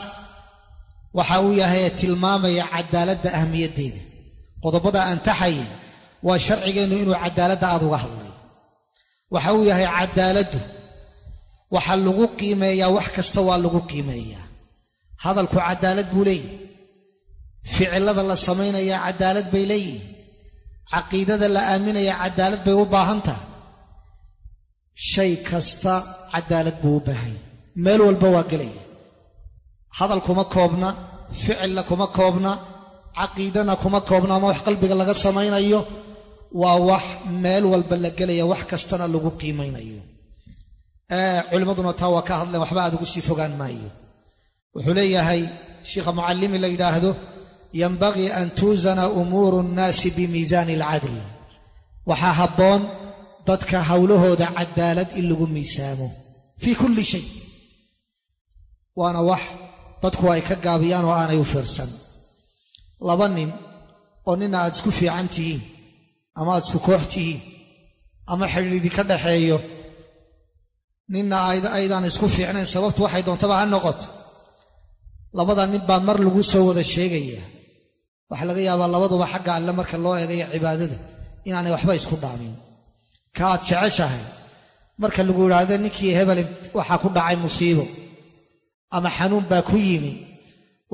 waxa uu yahay ee tilmaamaya cadaaladda ahmiyaddeeda. Qodobada antaxaya waa sharcigeennu inuu cadaaladda aad uga hadlay. Waxa uu yahay cadaaladdu waxaa lagu qiimeeyaa wax kasta waa lagu qiimeeyaa. Hadalku cadaalad buu leeyihi ficilada la samaynayaa cadaalad bay leeyihiin caqiidada la aaminaya cadaalad bay u baahan tahay shay kasta cadaalad buu u baahanya. meel walba waa gelaya. hadal kuma koobna ficilna kuma koobna caqiidana kuma koobna ama wax qalbiga laga samaynayo waa wax meel walba la gelaya wax kastana lagu qiimaynayo. culimmaduna taa waa ka hadleen waxba aad ugu sii fogaan maayo. wuxuu leeyahay sheikha mucallimi la yidhaahdo yanbagii an tuusana umuuru nnaasi bimiisaani alcadl waxaa habboon dadka howlahooda cadaalad in lagu miisaamo fii kulli shay waana wax dadku ay ka gaabiyaan oo aanay u fiirsan laba nin oo nina aad isku fiican tihiin ama aad isku koox tihiin ama xidhiir idinka dhaxeeyo ninna aydaan isku fiicnayn sababtu waxay doontaba ha noqoto labada nin baa mar lagu soo wada sheegayaa waxaa laga yaabaa labaduba xagga alle marka loo eegayo cibaadada inaanay waxba isku dhaamin. Ka jeceshahay. Marka lagu yidhaahdo ninkii hebel waxaa ku dhacay musiibo ama xanuun baa ku yimi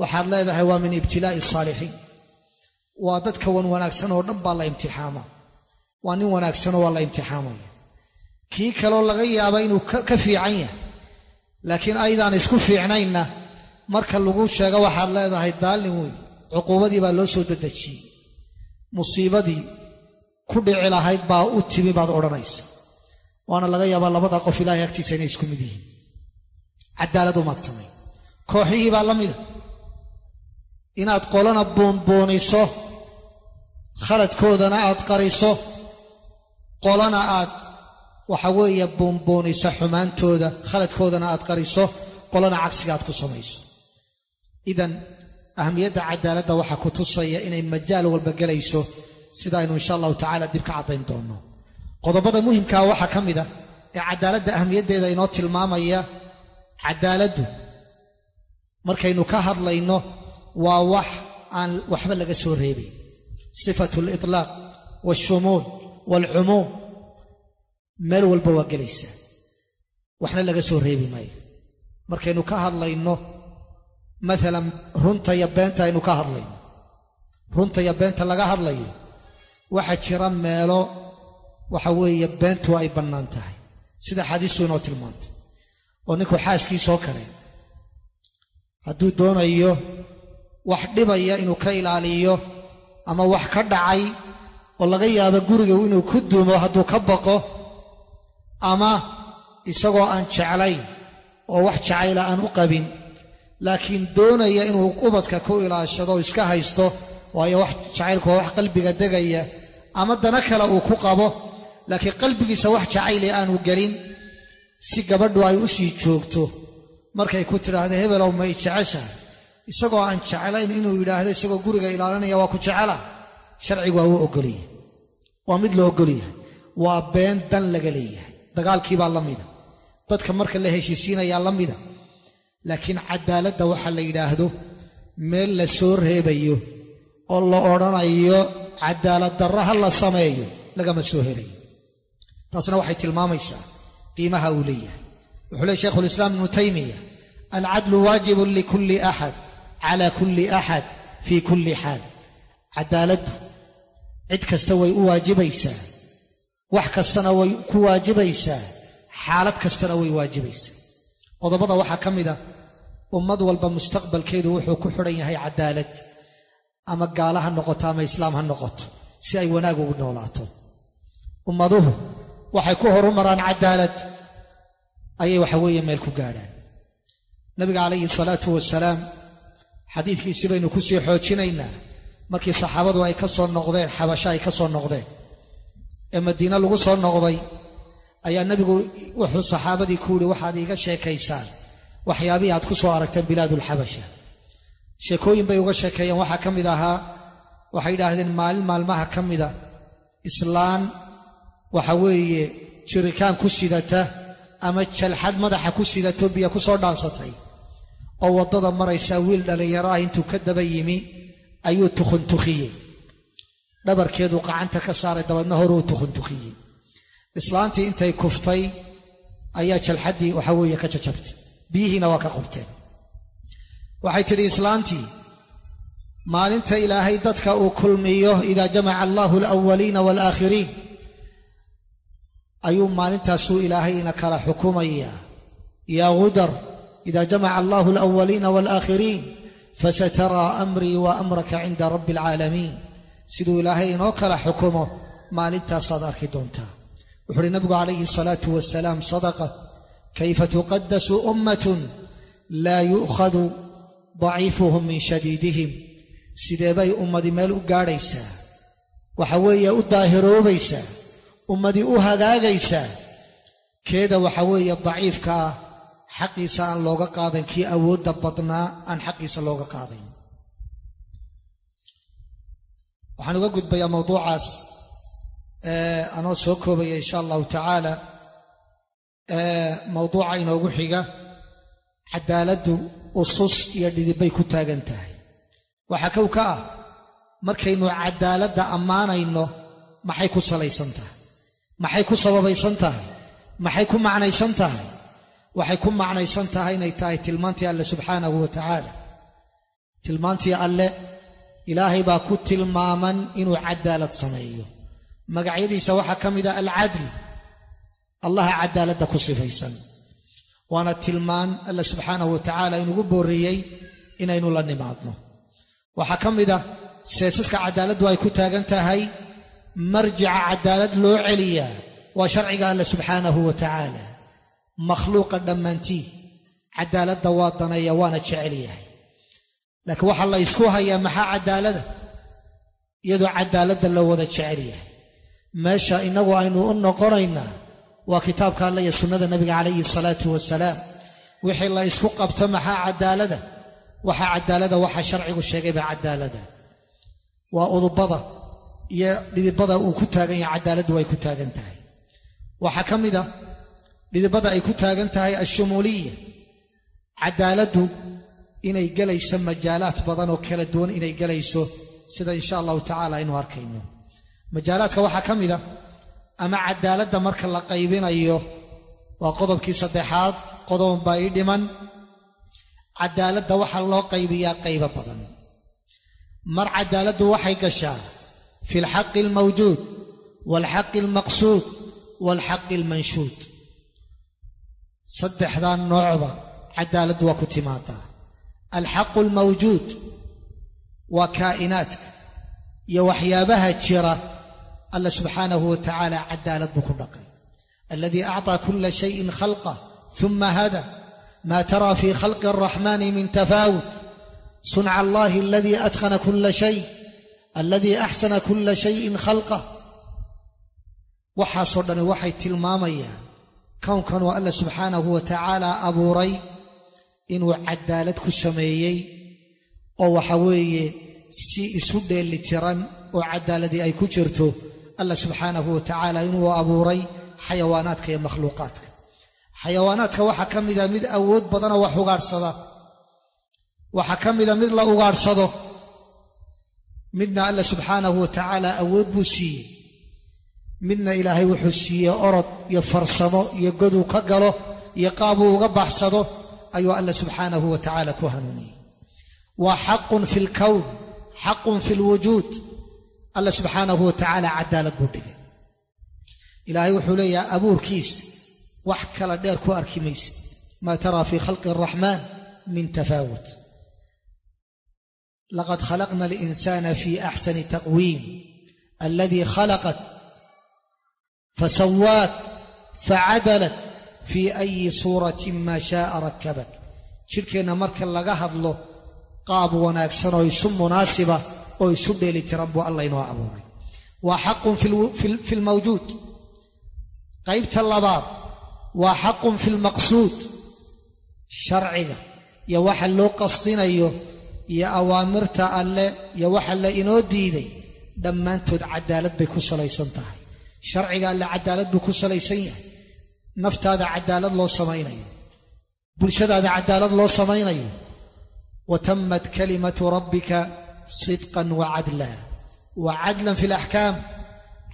waxaad leedahay waa min ibtilaa'i saalixiin. Waa dadka wan wanaagsan oo dhan baa la imtixaama waa nin wanaagsanoo waa la imtixaamaya. Kii kaloo laga yaaba inuu ka fiican yahay. Laakiin aydaan isku fiicnaynna marka lagu sheego waxaad leedahay daallin wey cuquubadii baa loo soo dedejiyey musiibadii ku dhici lahayd baa u timi baad odhanaysa. Waana laga yaabaa labada qof ilaahay agtiisa inay isku mid yihiin. Cadaalad umaad samayn kooxihii baa la mida inaad qolana boonbooniso khaladkoodana aad qariso qolana aad waxa weeye boonboonisa xumaantooda khaladkoodana aad qariso qolana cagsiga aad ku samayso. Idan ahmiyadda cadaaladda waxaa ku tusaya inay majaal walba gelayso sida aynu insha allahu tacaala dib ka caddayn doonno. Qodobada muhimkaa waxaa ka mid a ee cadaaladda ahmiyaddeeda inoo tilmaamaya cadaaladdu markaynu ka hadlayno waa wax aan waxba laga soo reebay. Sifatu aliطlaaq waalshumuul waalcumuum meel walba waa gelaysaa waxna laga soo reebi maayo. Markaynu ka hadlayno maalan runta iyo beenta aynu ka hadlayno runta iyo beenta laga hadlayo. Waxaa jira meelo waxa weeye beentu ay bannaan tahay. Sida xadiistu inoo tilmaantay oo ninku xaaskiisoo kale hadduu doonayo wax dhibaya inuu ka ilaaliyo ama wax ka dhacay oo laga yaabo guriga inuu ku dumo hadduu ka baqo ama isagoo aan jeclayn oo wax jacayla aan u qabin laakiin doonaya inuu ubadka ku ilaashado iska haysto waayo wax jacaylku waa wax qalbiga degaya ama dana kale uu ku qabo laakiin qalbigiisa wax jacayle aanu gelin si gabadhu ay u sii joogto. Markay ku tidhaahda hebelow may jeceshahay isagoo aan jeclayn inuu yidhaahdo isagoo guriga ilaalinaya waa ku jecela. Sharcigu waa uu ogolyahay waa mid la ogolyahay waa been dan laga leeyahay. Dagaalkiibaa la mida. Dadka marka la heshiisiinayaa la mida laakiin cadaaladda waxaa la yidhaahdo meel la soo reebayo oo la odhanayo cadaalad darra ha la sameeyo lagama soo helayo. Taasna waxay tilmaamaysaa qiimaha uu leeyahay. Wuxuu leey shaykhulislaam ibnu taymiya alcadlu waajibun likulli axad cala kulli axad fii kulli xaal. Cadaaladdu cid kasta way u waajibaysaa wax kastana way ku waajibaysaa xaalad kastana way waajibaysaa qodobada waxaa ka mid a ummad walba mustaqbalkeedu wuxuu ku xidhan yahay cadaalad ama gaala ha noqoto ama islaam ha noqoto si ay wanaag ugu noolaato. Ummaduhu waxay ku horumaraan cadaalad ayay waxa weeye meel ku gaadhaan. Nabiga calayhi salaatu wasalaam xadiidkiisi baynu ku sii xoojinaynaa markii saxaabadu ay ka soo noqdeen xabasho ay ka soo noqdeen ee madiine lagu soo noqday ayaa nebigu wuxuu saxaabadii ku yidhi waxaad iiga sheekaysaan. Waxyaabihii aad ku soo aragteen bilaadulxabasha sheekooyin bay uga sheekeeyeen. Waxaa ka mid ahaa waxay yidhaahdeen maalin maalmaha ka mida islaan waxa weeye jirikaan ku sidata ama jalxad madaxa ku sidato biyo ku soo dhaansatay oo waddada maraysaa wiil dhallinyaro ah intuu ka daba yimi ayuu tukhuntukhiyey. Dhabarkeeduu qacanta ka saaray dabeedna horuu tukhuntukhiyey islaantii intay kuftay ayaa jalxaddii waxa weeye ka jajabtay. Biyihiina waa ka qubteen. Waxay tidhi islaantii maalinta ilaahay dadka uu kulmiyo idaa jamaca allaahu alawaliina waalaakhiriin ayuu maalintaasuu ilaahay ina kala xukumayaa. Yaa gudar ida jamaca allahu alawaliina waalaakhiriin fasataraa amrii wa amraka cinda rabbi alcaalamiin siduu ilaahay inoo kala xukumo maalintaasaad arki doontaa wuxu uhi nabigu calayhi asalaatu wasalaam sadaqat kayfa tuqadasu ummatun laa yu'khadu daciifuhum min shadiidihim. Sidee bay ummadi meel u gaadhaysaa? Waxa weeye u daahiroobaysaa ummadii u hagaagaysaa. Keeda waxa weeye daciifka ah xaqiisa aan looga qaadan kii awoodda badnaa aan xaqiisa looga qaadayn. Waxaan uga gudbayaa mawduucaas anoo soo koobaya insha allahu tacaala mawduuca inoogu xiga. Cadaaladdu usus iyo dhidibbay ku taagan tahay. Waxaa kow ka ah markaynu cadaaladda ammaanayno maxay ku salaysan tahay? Maxay ku sababaysan tahay? Maxay ku macnaysan tahay? Waxay ku macnaysan tahay inay tahay tilmaantii alle subxaanahu wa tacaala. Tilmaantii alle ilaahay baa ku tilmaaman inuu cadaalad sameeyo magacyadiisa waxaa ka mid a alcadl allaha cadaaladda ku sifaysan. Waana tilmaan alle subxaanahu wa tacaala inugu boorreeyey inaynu la nimaadno. Waxaa ka mid a seesaska cadaaladdu ay ku taagan tahay marjica cadaalad loo celiyaa waa sharciga alle subxaanahu wa tacaala. Makhluuqa dhammaantii cadaaladda waa daneeya waana jecel yahay. Laakiin waxaa la ysku hayaa maxaa cadaalada? Iyadoo cadaaladda la wada jecel yahay meesha innagu aynu u noqonaynaa waa kitaabka alle iyo sunnada nebiga calayhi salaatu wasalaam. Wixii la ysku qabto maxaa cadaalada waxaa cadaalada waxaa sharcigu sheegay baa cadaalada waa udubada iyo dhidibada uu ku taagan yahay cadaaladdu ay ku taagan tahay. Waxaa ka mid a dhidibada ay ku taagan tahay ashumuuliya cadaaladdu inay gelayso majaalaad badan oo kala duwan inay gelayso sida insha allahu tacaala aynu arkayno majaalaadka waxaa ka mid a ama cadaaladda marka la qaybinayo waa qodobkii saddexaad qodoban baa ii dhiman. Cadaaladda waxaa loo qaybiyaa qaybo badan. Mar cadaaladdu waxay gashaa fi alxaqi almawjuud waalxaqi almaqsuud waalxaqi almanshuud. Saddexdaa noocba cadaaladdu waa ku timaadaa. Alxaqu almawjuud waa kaa'inaadka iyo waxyaabaha jira alla subxaanahu watacaala cadaalad buu ku dhaqay. Aladii acطaa kula shayin khalqah uma hada. Ma tara fii khalqi araxmaani min tafaawut sunca allahi aladii adkhana kula shay. Aladii axsana kula shayin khalqah waxaasoo dhani waxay tilmaamayaan. Kownkanuu alla subxaanahu watacaala abuuray inuu cadaalad ku sameeyey oo waxa weeye si isu dheelitiran oo caddaaladii ay ku jirto alla subxaanahu wa tacaala inuu abuuray xayawaanaadka iyo makhluuqaadka xayawaanaadka waxaa ka mida mid awood badanoo wax ugaadhsada waxaa ka mida mid la ugaadhsado midna alla subxaanahu wa tacaala awood buu siiyey midna ilaahay wuxuu siiyey orod iyo farsamo iyo goduu ka galo iyo qaabuu uga baxsado ayuu alla subxaanahu wa tacaala ku hanuuniyey waa xaqun fi lkown xaqun fi lwujuud alla subxaanahu wa tacaala cadaalad buu dhigay ilaahay wuxuu leeyahay abuurkiis wax kala dheer ku arki maysid. Maa taraa fii khalqi araxmaan min tafaawut laqad khalaqna alinsana fi axsani taqwiim aladii khalaqat fasawaak facadalat fii ayi suuratin maa shaaa rakabak jidhkeenna marka laga hadlo qaab wanaagsan oo isu munaasiba oo isu dheeli tiran buu alla inoo abuuray. Waa xaqun fi lmawjuud qaybta labaad waa xaqun fi lmaqsuud sharciga iyo waxa loo qasdinayo iyo awaamirta alle iyo waxa la inoo diiday dhammaantood cadaalad bay ku salaysan tahay. Sharciga alle cadaalad buu ku salaysan yahay. Naftaada cadaalad loo samaynayo. Bulshadaada cadaalad loo samaynayo. Wa tammat kalimatu rabbika sidqan wa cadla wa cadlan fi alaxkaam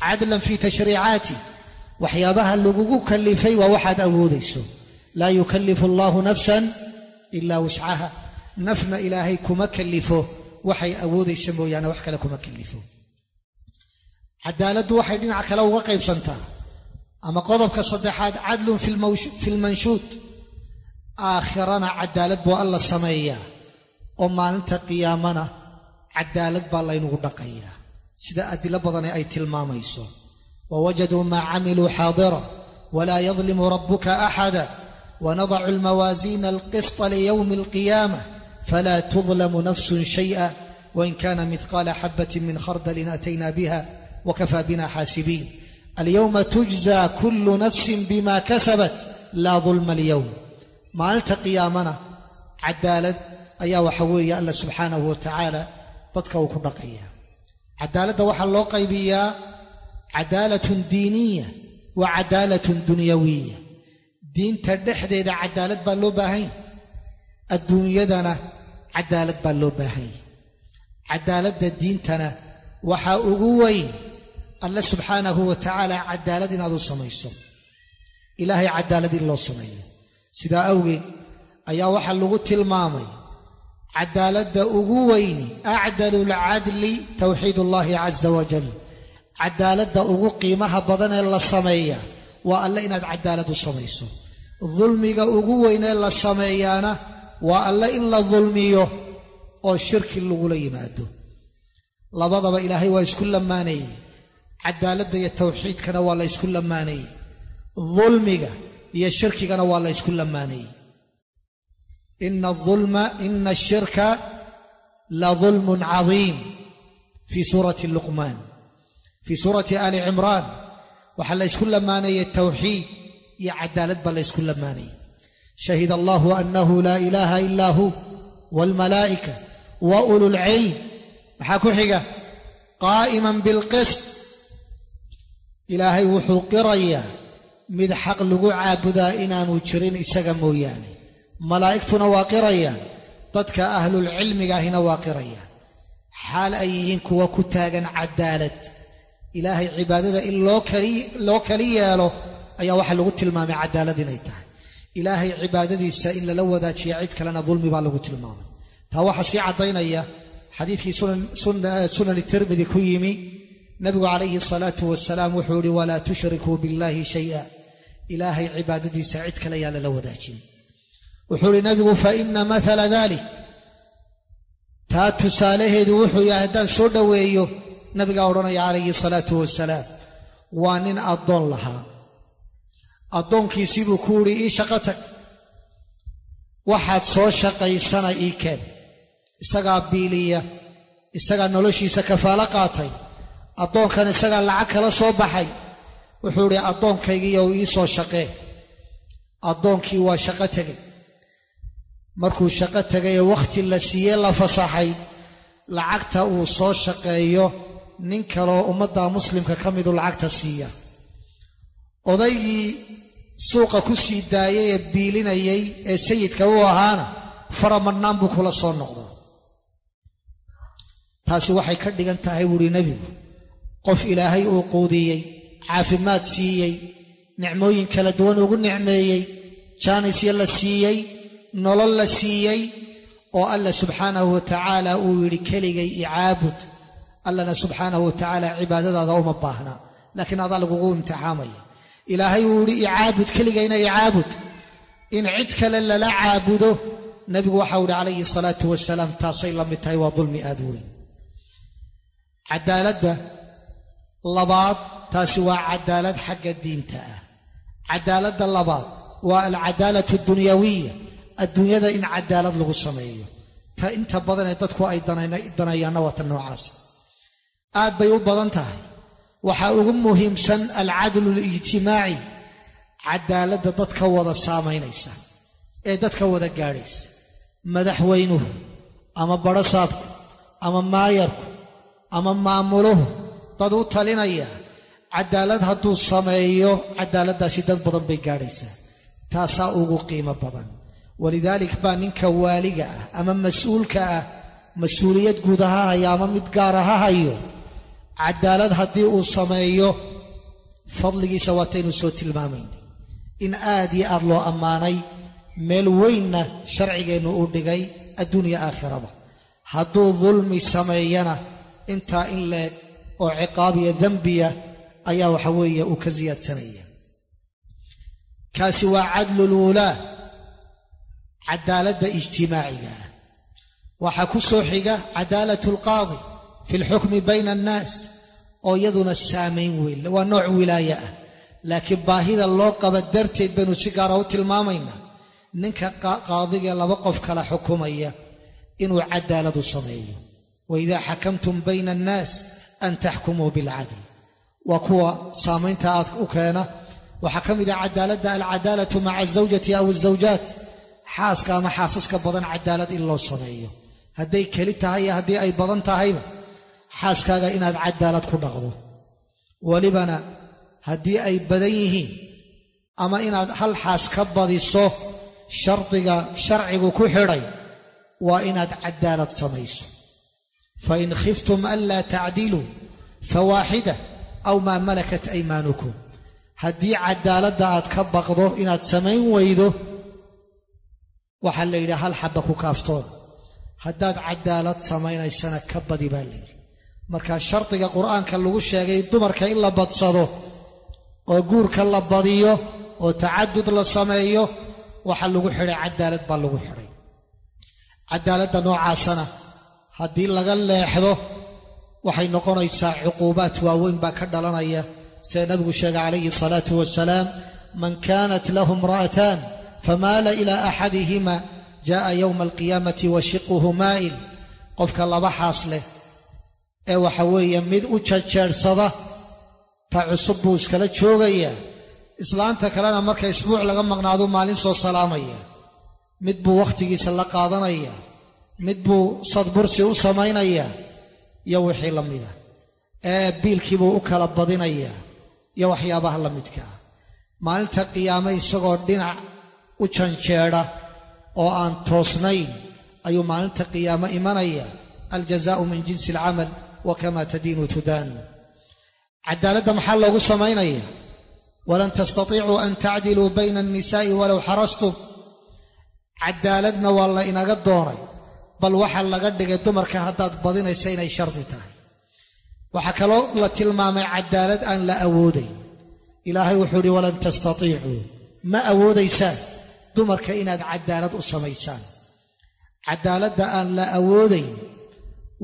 cadlan fi tashriicaati waxyaabaha lagugu kallifay waa waxaad awoodayso laa yukallifu allaahu nafsan ilaa wuscaha nafna ilaahay kuma kallifo waxay awoodaysa mooyaane wax kale kuma kallifo cadaaladdu waxay dhinac kale uga qaybsantaa ama qodobka saddexaad cadlun fi lmanshuud aakhirana cadaalad buu alla sameeyaa oo maalinta qiyaamana cadaalad baa laynugu dhaqayaa. Sida adilo badane ay tilmaamayso. Wawajaduu maa camiluu xaadira wlaa yadlimu rabuka axada wanadacu almawaasiina alqisطa liyowmi alqiyaama fala tudlamu nafsun shayئa wain kana midqaala xabati min khardalin atayna biha wakafaa bina xaasibiin alyowma tujza kulu nafsin bima kasabat laa dulma alyowm maalinta qiyaamana cadaalad ayaa waxa weeye alla subxaanahu wa tacaala dadka uu ku dhaqaya. Cadaaladda waxaa loo qaybiyaa cadaalatun diiniya wa cadaalatun dunyawiya. Diinta dhexdeeda cadaalad baa loo baahanya adduunyadana cadaalad baa loo baahanya cadaaladda diintana waxaa ugu weyn alle subxaanahu wa tacaala cadaalad inaad u samayso. Ilaahay cadaalad in loo sameeyo. Sidaa awgeed ayaa waxaa lagu tilmaamay cadaaladda ugu weyni acdalu lcadli towxiid ullaahi casa wajal cadaaladda ugu qiimaha badan ee la sameeya waa alle inaad cadaalad u samayso dulmiga ugu weyn ee la sameeyaana waa alle in la dulmiyo oo shirki lagula yimaado labadaba ilaahay waa isku lamaanayey cadaaladda iyo tawxiidkana waa la ysku lamaanayey dulmiga iyo shirkigana waa la ysku lamaanayey ina aulma ina ashirka la dulmun cadiim fii suurati luqmaan fii suurati aali cimraan waxaa la ysku lamaanayey tawxiid iyo cadaalad baa la ysku lamaanayey shahid allahu anahu laa ilaaha ilaa hu waalmalaa'ika wa ululcilm maxaa ku xiga qaa'iman bilqist ilaahay wuxuu qirayaa mid xaq lagu caabudaa inaanu jirin isaga mooyaane malaa'igtuna waa qirayaan. Dadka ahlulcilmigaahina waa qirayaan. Xaal ay yihiin kuwa ku taagan cadaalad. Ilaahay cibaadada in loo kali yeelo ayaa waxaa lagu tilmaamay cadaalad inay tahay. Ilaahay cibaadadiisa in lala wadaajiya cid kalena dulmi baa lagu tilmaamay. Taa waxaa sii caddaynaya xadiidkii sunani tirmidi ku yimi nabigu calayhi salaatu wasalaam wuxuu ihi walaa tushrikuu biاllaahi shaya. Ilaahay cibaadadiisa cid kale yaa lala wadaajin wuxuu ihi nabigu faina maala dalik taa tusaalaheedu wuxuu yahay haddaan soo dhoweeyo nabigaa odhanaya calayhi salaatu wasalaam waa nin addoon lahaa. Addoonkiisii buu ku idhi ii shaqo tag waxaad soo shaqaysana ii keen. Isagaa biiliya isagaa noloshiisa kafaalo qaatay addoonkan isagaa lacag kala soo baxay. Wuxuu idhi addoonkaygiiyow ii soo shaqee. Addoonkii waa shaqo tegay markuu shaqo tegay ee wakhti la siiyey la fasaxay lacagta uu soo shaqeeyo nin kaloo ummadda muslimka ka midu lacagta siiya. Odaygii suuqa ku sii daayay ee biilinayay ee sayidka u ahaana faramadhnaan buu kula soo noqda taasi waxay ka dhigan tahay buuhi nebigu qof ilaahay uu quudiyey caafimaad siiyey nicmooyin kala duwan ugu nicmeeyey jaanisya la siiyey nolol la siiyey oo alla subxaanahu wa tacaala uu yidhi keligay icaabud allana subxaanahu wa tacaala cibaadadaada uma baahna laakiin adaa lagugu imtixaamaya. Ilaahay uu yidhi icaabud keligayna icaabud in cid kale lala caabudo nebigu waxau ihi calayhi salaatu wasalaam taasay la mid tahay waa dulmi aad weyn. Cadaaladda labaad taasi waa cadaalad xagga diinta ah. Cadaaladda labaad waa alcadaalatu dunyawiya adduunyada in cadaalad lagu sameeyo. Ta inta badan ee dadku ay danayaanna waa ta noocaas. Aad bay u badan tahay. Waxaa ugu muhiimsan alcadlu alijtimaaci cadaaladda dadka wada saamaynaysa ee dadka wada gaadhaysa. Madaxweynuhu ama badhasaabku ama maayarku ama maamuluhu dad u talinaya cadaalad hadduu sameeyo cadaaladdaasi dad badan bay gaadhaysaa. Taasaa ugu qiimo badan walidaalik baa ninka waaliga ah ama mas'uulka ah mas'uuliyad guud ha hayo ama mid gaara ha hayo cadaalad haddii uu sameeyo fadligiisa waataynu soo tilmaamaynay. In aad iyo aad loo ammaanay meel weynna sharcigeennu uu dhigay adduunya aakhiraba. Hadduu dulmi sameeyana intaa in leeg oo ciqaab iyo dembiya ayaa waxa weeye uu ka siyaadsanaya kaasi waa cadlulwulaa cadaaladda ijtimaaciga. Ah waxaa ku soo xiga cadaalatu alqaadi fi lxukmi bayna annaas oo iyaduna saamayn weyn waa nooc wilaaya ah. Laakiin baahida loo qaba darteed baynu si gaara u tilmaamaynaa ninka qaadigee laba qof kala xukumaya inuu cadaaladu sameeyo. Waidaa xakamtum bayna annaas an taxkumuu bilcadl. Waa kuwa saamaynta aad u keena. Waxaa ka mid ah cadaaladda alcadaalatu maca azawjati aw azawjaat xaaska ama xaasaska badan cadaalad in loo sameeyo. Hadday keli tahay iyo haddii ay badan tahayba xaaskaaga inaad cadaalad ku dhaqdo. Welibana haddii ay badan yihiin ama inaad hal xaas ka badiso shardiga sharcigu ku xidhay waa inaad cadaalad samayso. Fain khiftum anlaa tacdiluu fawaaxida aw maa malakat aymaanukum haddii cadaaladda aad ka baqdo inaad samayn weydo waxaa la yidhi hal xabba ku kaaftoon. Haddaad cadaalad samaynaysana ka badi baa la yidhi. Marka shardiga qur'aanka lagu sheegay dumarka in la badsado oo guurka la badiyo oo tacadud la sameeyo waxa lagu xidhay cadaalad baa lagu xidhay. Cadaaladda noocaasana haddii laga leexdo waxay noqonaysaa cuquubaad waaweyn baa ka dhalanaya. Sida nabigu sheegay calayhi salaatu wasalaam man kaanat lahu imra'ataan famaala ilaa axadihima jaa'a yowma alqiyaamati wa shiquhu maa'il qofka laba xaas leh ee waxa weeye mid u jejeersada ta cusub buu iskala joogayaa islaanta kalena marka isbuuc laga maqnaadu maalin soo salaamaya mid buu wakhtigiisa la qaadanayaa mid buu sadbursi u samaynayaa iyo wixii la mida ee biilkiibuu u kala badinayaa iyo waxyaabaha la midka ah maalinta qiyaame isagoo dhinac u janjeedha oo aan toosnayn ayuu maalinta qiyaamo imanaya aljazaau min jinsi alcamal wa kamaa tadiinu tudaanu cadaaladda maxaa loogu samaynaya walan tastatiicuu an tacdiluu bayna annisaa'i walow xarastum cadaaladna waa la inaga doonay bal waxaa laga dhigay dumarka haddaad badinaysa inay shardi tahay. Waxaa kaloo la tilmaamay cadaalad aan la awoodayn. Ilaahay wuxuu idhi walan tastatiicuu ma awoodaysaan dumarka inaad cadaalad u samaysaan. Cadaaladda aan la awoodayn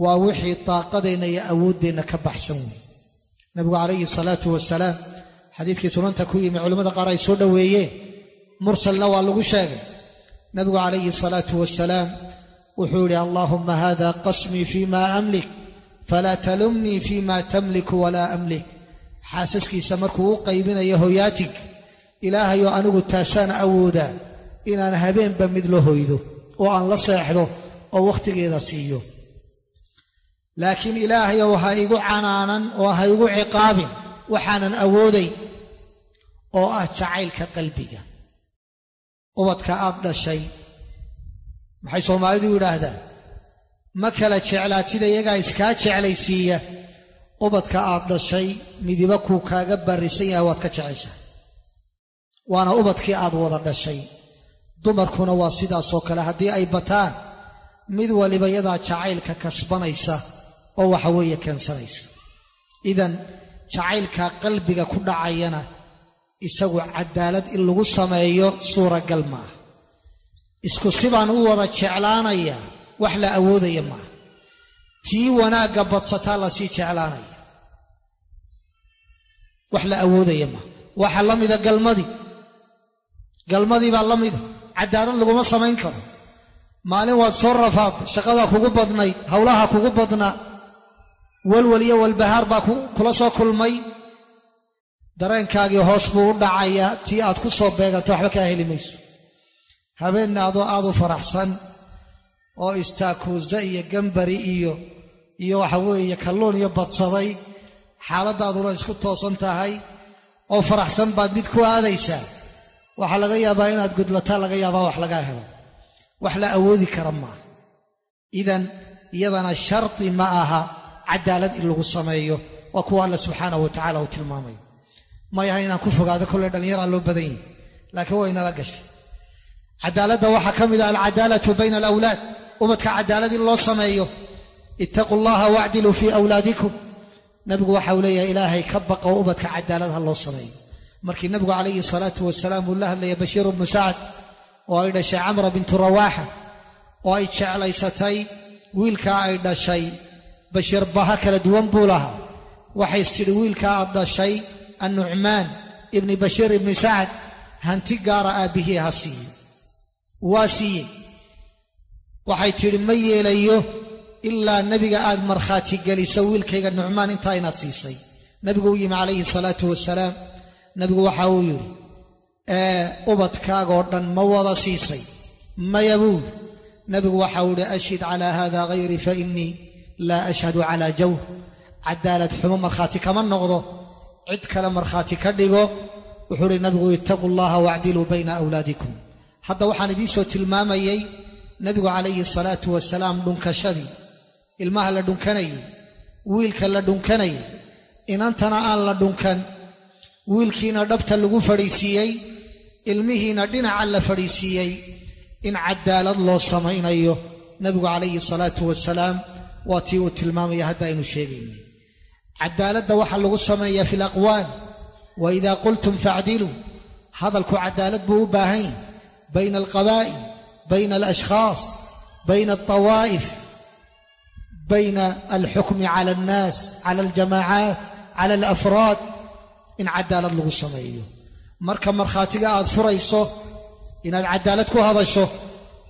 waa wixii daaqadeenna iyo awooddeenna ka baxsan wey nabigu calayhi salaatu wasalaam xadiidkii sunanta ku yimi culimmada qaar ay soo dhoweeyeen. Mursalna waa lagu sheegay. Nabigu calayhi salaatu wasalaam wuxuu idhi allaahumma hada qasmii fii ma amlik falaa talumnii fii ma tamliku walaa amlik. Xaasaskiisa markuu u qaybinayo hoyaatig ilaahayoo anigu taasaan awoodaa inaan habeenba mid la hoydo oo aan la seexdo oo wakhtigeeda siiyo. Laakiin ilaahayow ha igu canaanan oo ha igu ciqaabin waxaanan awoodayn oo ah jacaylka qalbiga. Ubadka aad dhashay maxay soomaalidu yidhaahdaan? Ma kala jeclaatida iyagaa iskaa jeclaysiiya? Ubadka aad dhashay midiba kuu kaaga barrisan yahay waad ka jeceshahay. Waana ubadkii aad wada dhashay dumarkuna waa sidaasoo kale. Haddii ay bataan mid waliba yadaa jacaylka kasbanaysa oo waxa weeye keensanaysa. Idan jacaylka qalbiga ku dhacayana isagu cadaalad in lagu sameeyo suuragal maaha isku sibaan u wada jeclaanayaa wax la awoodaya maaha tii wanaagga badsataa la sii jeclaanaya. Wax la awoodaya maaha waxa la mida galmadii galmadii baa la mida cadaalad laguma samayn karo. Maalin waad soo rafaad shaqada kugu badnayd howlaha kugu badnaa walwal iyo walbahaar baa kula soo kulmay. Dareenkaagii hoos buu u dhacayaa tii aad ku soo beeganto waxba kaa heli mayso. Habeenna adoo aad u faraxsan oo istaakuusa iyo gambari iyo iyo waxa weeye kalluun iyo badsaday xaaladaaduna isku toosan tahay oo faraxsan baad mid ku aadaysaa waxaa laga yaabaa inaad gudlataa laga yaabaa wax lagaa helo. Wax la awoodi kara maaha idan iyadana shardi ma aha cadaalad in lagu sameeyo. Waa kuwa alla subxaanahu wa tacala uu tilmaamayo. May aha inaan ku fogaado kolley dhallinyaraa loo badan yihi laakiin waa inala gashay. Cadaaladda waxaa ka mid ah alcadaalatu bayna alawlaad. Ubadka cadaalad in loo sameeyo. Ittaquu llaha wacdiluu fii awlaadikum. Nabigu waxa uu leeyahay ilaahay ka baqo ubadka cadaalad ha loo sameeyo markii nabigu calayhi salaatu wasalaam uu la hadlaya bashiir bnu sacad oo ay dhashay camra bintu rawaaxa oo ay jeclaysatay wiilkaa ay dhashay bashiir baha kala duwan buu lahaa. Waxay tidhi wiilkaa aad dhashay annucmaan ibni bashiir ibni sacad hanti gaara aabbihii ha siiye waa siiyey. Waxay tidhi ma yeelayo ilaa nebiga aad markhaati geliso wiilkayga nucmaan intaa inaad siisay. Nebigu u yimi calayhi salaatu wasalaam nebigu waxa uu yidhi ee ubadkaagoo dhan ma wada siisay maya buuri nebigu waxa uu yidhi ashhid calaa haada hayrii fa innii laa ashhadu calaa jawr cadaalad xumo markhaati kama noqdo cid kale markhaati ka dhigo. Wuxuu uhi nabigu ittaquu llaha wacdiluu bayna awlaadikum. Hadda waxaan idiin soo tilmaamayey nebigu calayhi salaatu wasalaam dhunkashadii ilmaha la dhunkanayay wiilka la dhunkanayay inantana aan la dhunkan wiilkiina dhabta lagu fadhiisiiyey ilmihiina dhinaca la fadhiisiiyey in cadaalad loo samaynayo. Nebigu calayhi salaatu wasalaam waa tii uu tilmaamaya hadda aynu sheegaynay cadaaladda waxaa lagu sameeyaa fi alaqwaal wa idaa qultum facdiluu hadalku cadaalad buu u baahan yahy bayna alqabaa'il bayna alashkhaas bayna altawaa'if bayna alxukmi cala alnaas cala aljamaacaat cala alafraad in cadaalad lagu sameeyo. Marka markhaatiga aad furayso inaad cadaalad ku hadasho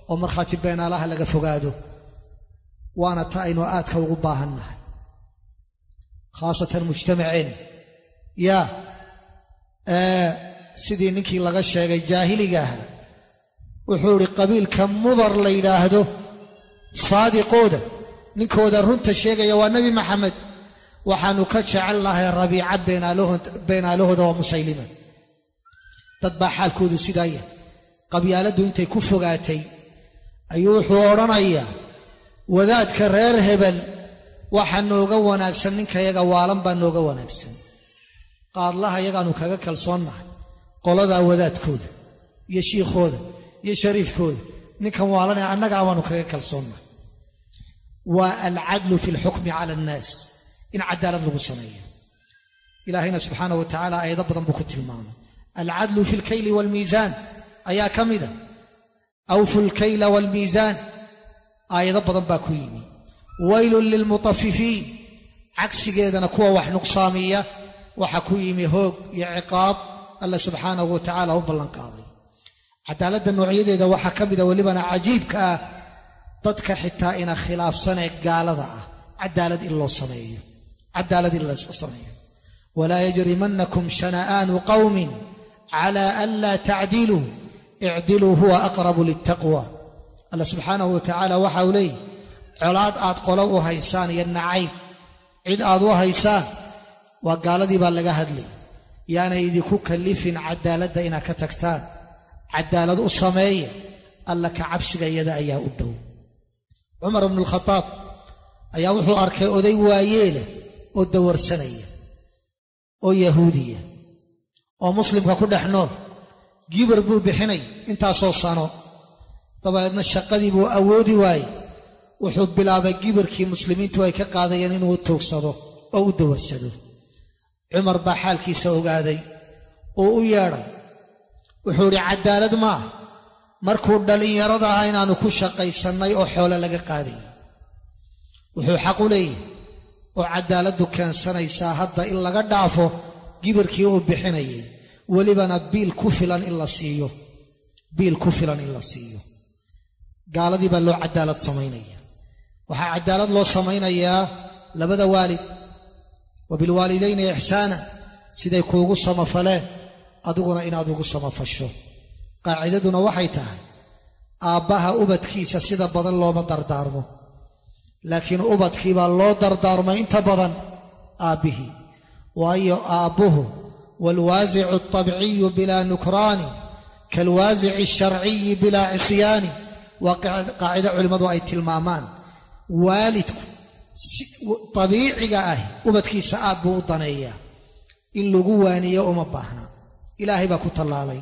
oo markhaati beenaalaha laga fogaado waana ta aynu aadka ugu baahannahay. Khaasatan mujtamaceen yaa sidii ninkii laga sheegay jaahiligaah wuxuu idhi qabiilka mudar la yidhaahdo saadiqooda. Ninkooda runta sheegaya waa nebi maxamed waxaannu ka jecel lahay rabiica beenaalahooda waa musaylima. Dad baa xaalkoodu sidaa yahay. Qabyaaladdu intay ku fogaatay ayuu wuxuu odhanayaa wadaadka reer hebel waxaa nooga wanaagsan ninkayaga waalan baa nooga wanaagsan. Qaadlaha yagaannu kaga kalsoonnahay qoladaa wadaadkooda iyo shiikhooda iyo shariifkooda ninkan waalanee annagaa baanu kaga kalsoonnahay. Waa alcadlu fi alxukmi cala annaas in cadaalad lagu sameeyo. Ilaahayna subxaana wa tacaala aayado badan buu ku tilmaamay. Alcadlu fi alkayli waalmiisaan ayaa ka mida awfu lkayla waalmiisaan aayado badan baa ku yimi. Waylun lilmutafifiin cagsigeedana kuwa wax nuqsaamiya waxaa ku yimi hoog iyo ciqaab alla subxaanahu wa tacaala u ballanqaaday cadaaladda noocyadeeda waxaa ka mida welibana cajiibka ah dadka xitaa ina khilaafsanee gaalada ah cadaalad in loo sameeyo cadaalad in loo sameeyo. Walaa yajrimannakum shana'aanu qawmin cala an laa tacdiluu icdiluu huwa aqrabu liltaqwa alla subxaanahu wa tacaala waxa uu leeyahy colaad aad qolo u haysaan iyo nacayb cid aad u haysaan waa gaaladii baa laga hadlay. Yaanay idinku kallifin cadaaladda inaad ka tagtaan cadaalad u sameeya alla ka cabsiga iyada ayaa u dhow. Cumar bnu alkhadaab ayaa wuxuu arkay oday waayeela oo dawarsanaya oo yahuudiya oo muslimka ku dhex nool. Gibar buu bixinay intaasoo sano. Dabadeedna shaqadii buu awoodi waaye wuxuu bilaabay gibarkii muslimiintu ay ka qaadayeen inuu toogsado oo u dawarsado. Cumar baa xaalkiisa ogaaday oo u yeedhay. Wuxuu idhi cadaalad maaha markuu dhallinyarada aha inaannu ku shaqaysannay oo xoole laga qaaday wuxuu xaq u leeyahay oo cadaaladdu keensanaysaa hadda in laga dhaafo gibarkii uu bixinayay welibana biil ku filan in la siiyo. Biil ku filan in la siiyo. Gaaladii baa loo cadaalad samaynaya waxaa cadaalad loo samaynayaa labada waalid. Wa bilwaalidayni ixsaana siday kuugu samafaleen adiguna inaad ugu samafasho. Qaacidaduna waxay tahay aabbaha ubadkiisa sida badan looma dardaarmo laakiin ubadkiibaa loo dardaarmay inta badan aabbihii. Waayo aabbuhu waalwaasicu altabciyu bilaa nukraani kaalwaasici alsharciyi bilaa cisyaani. Waa qaacido culimmadu ay tilmaamaan. Waalidku abiiciga ah ubadkiisa aad buu u daneeyaa. In lagu waaniyo uma baahna. Ilaahay baa ku tallaalay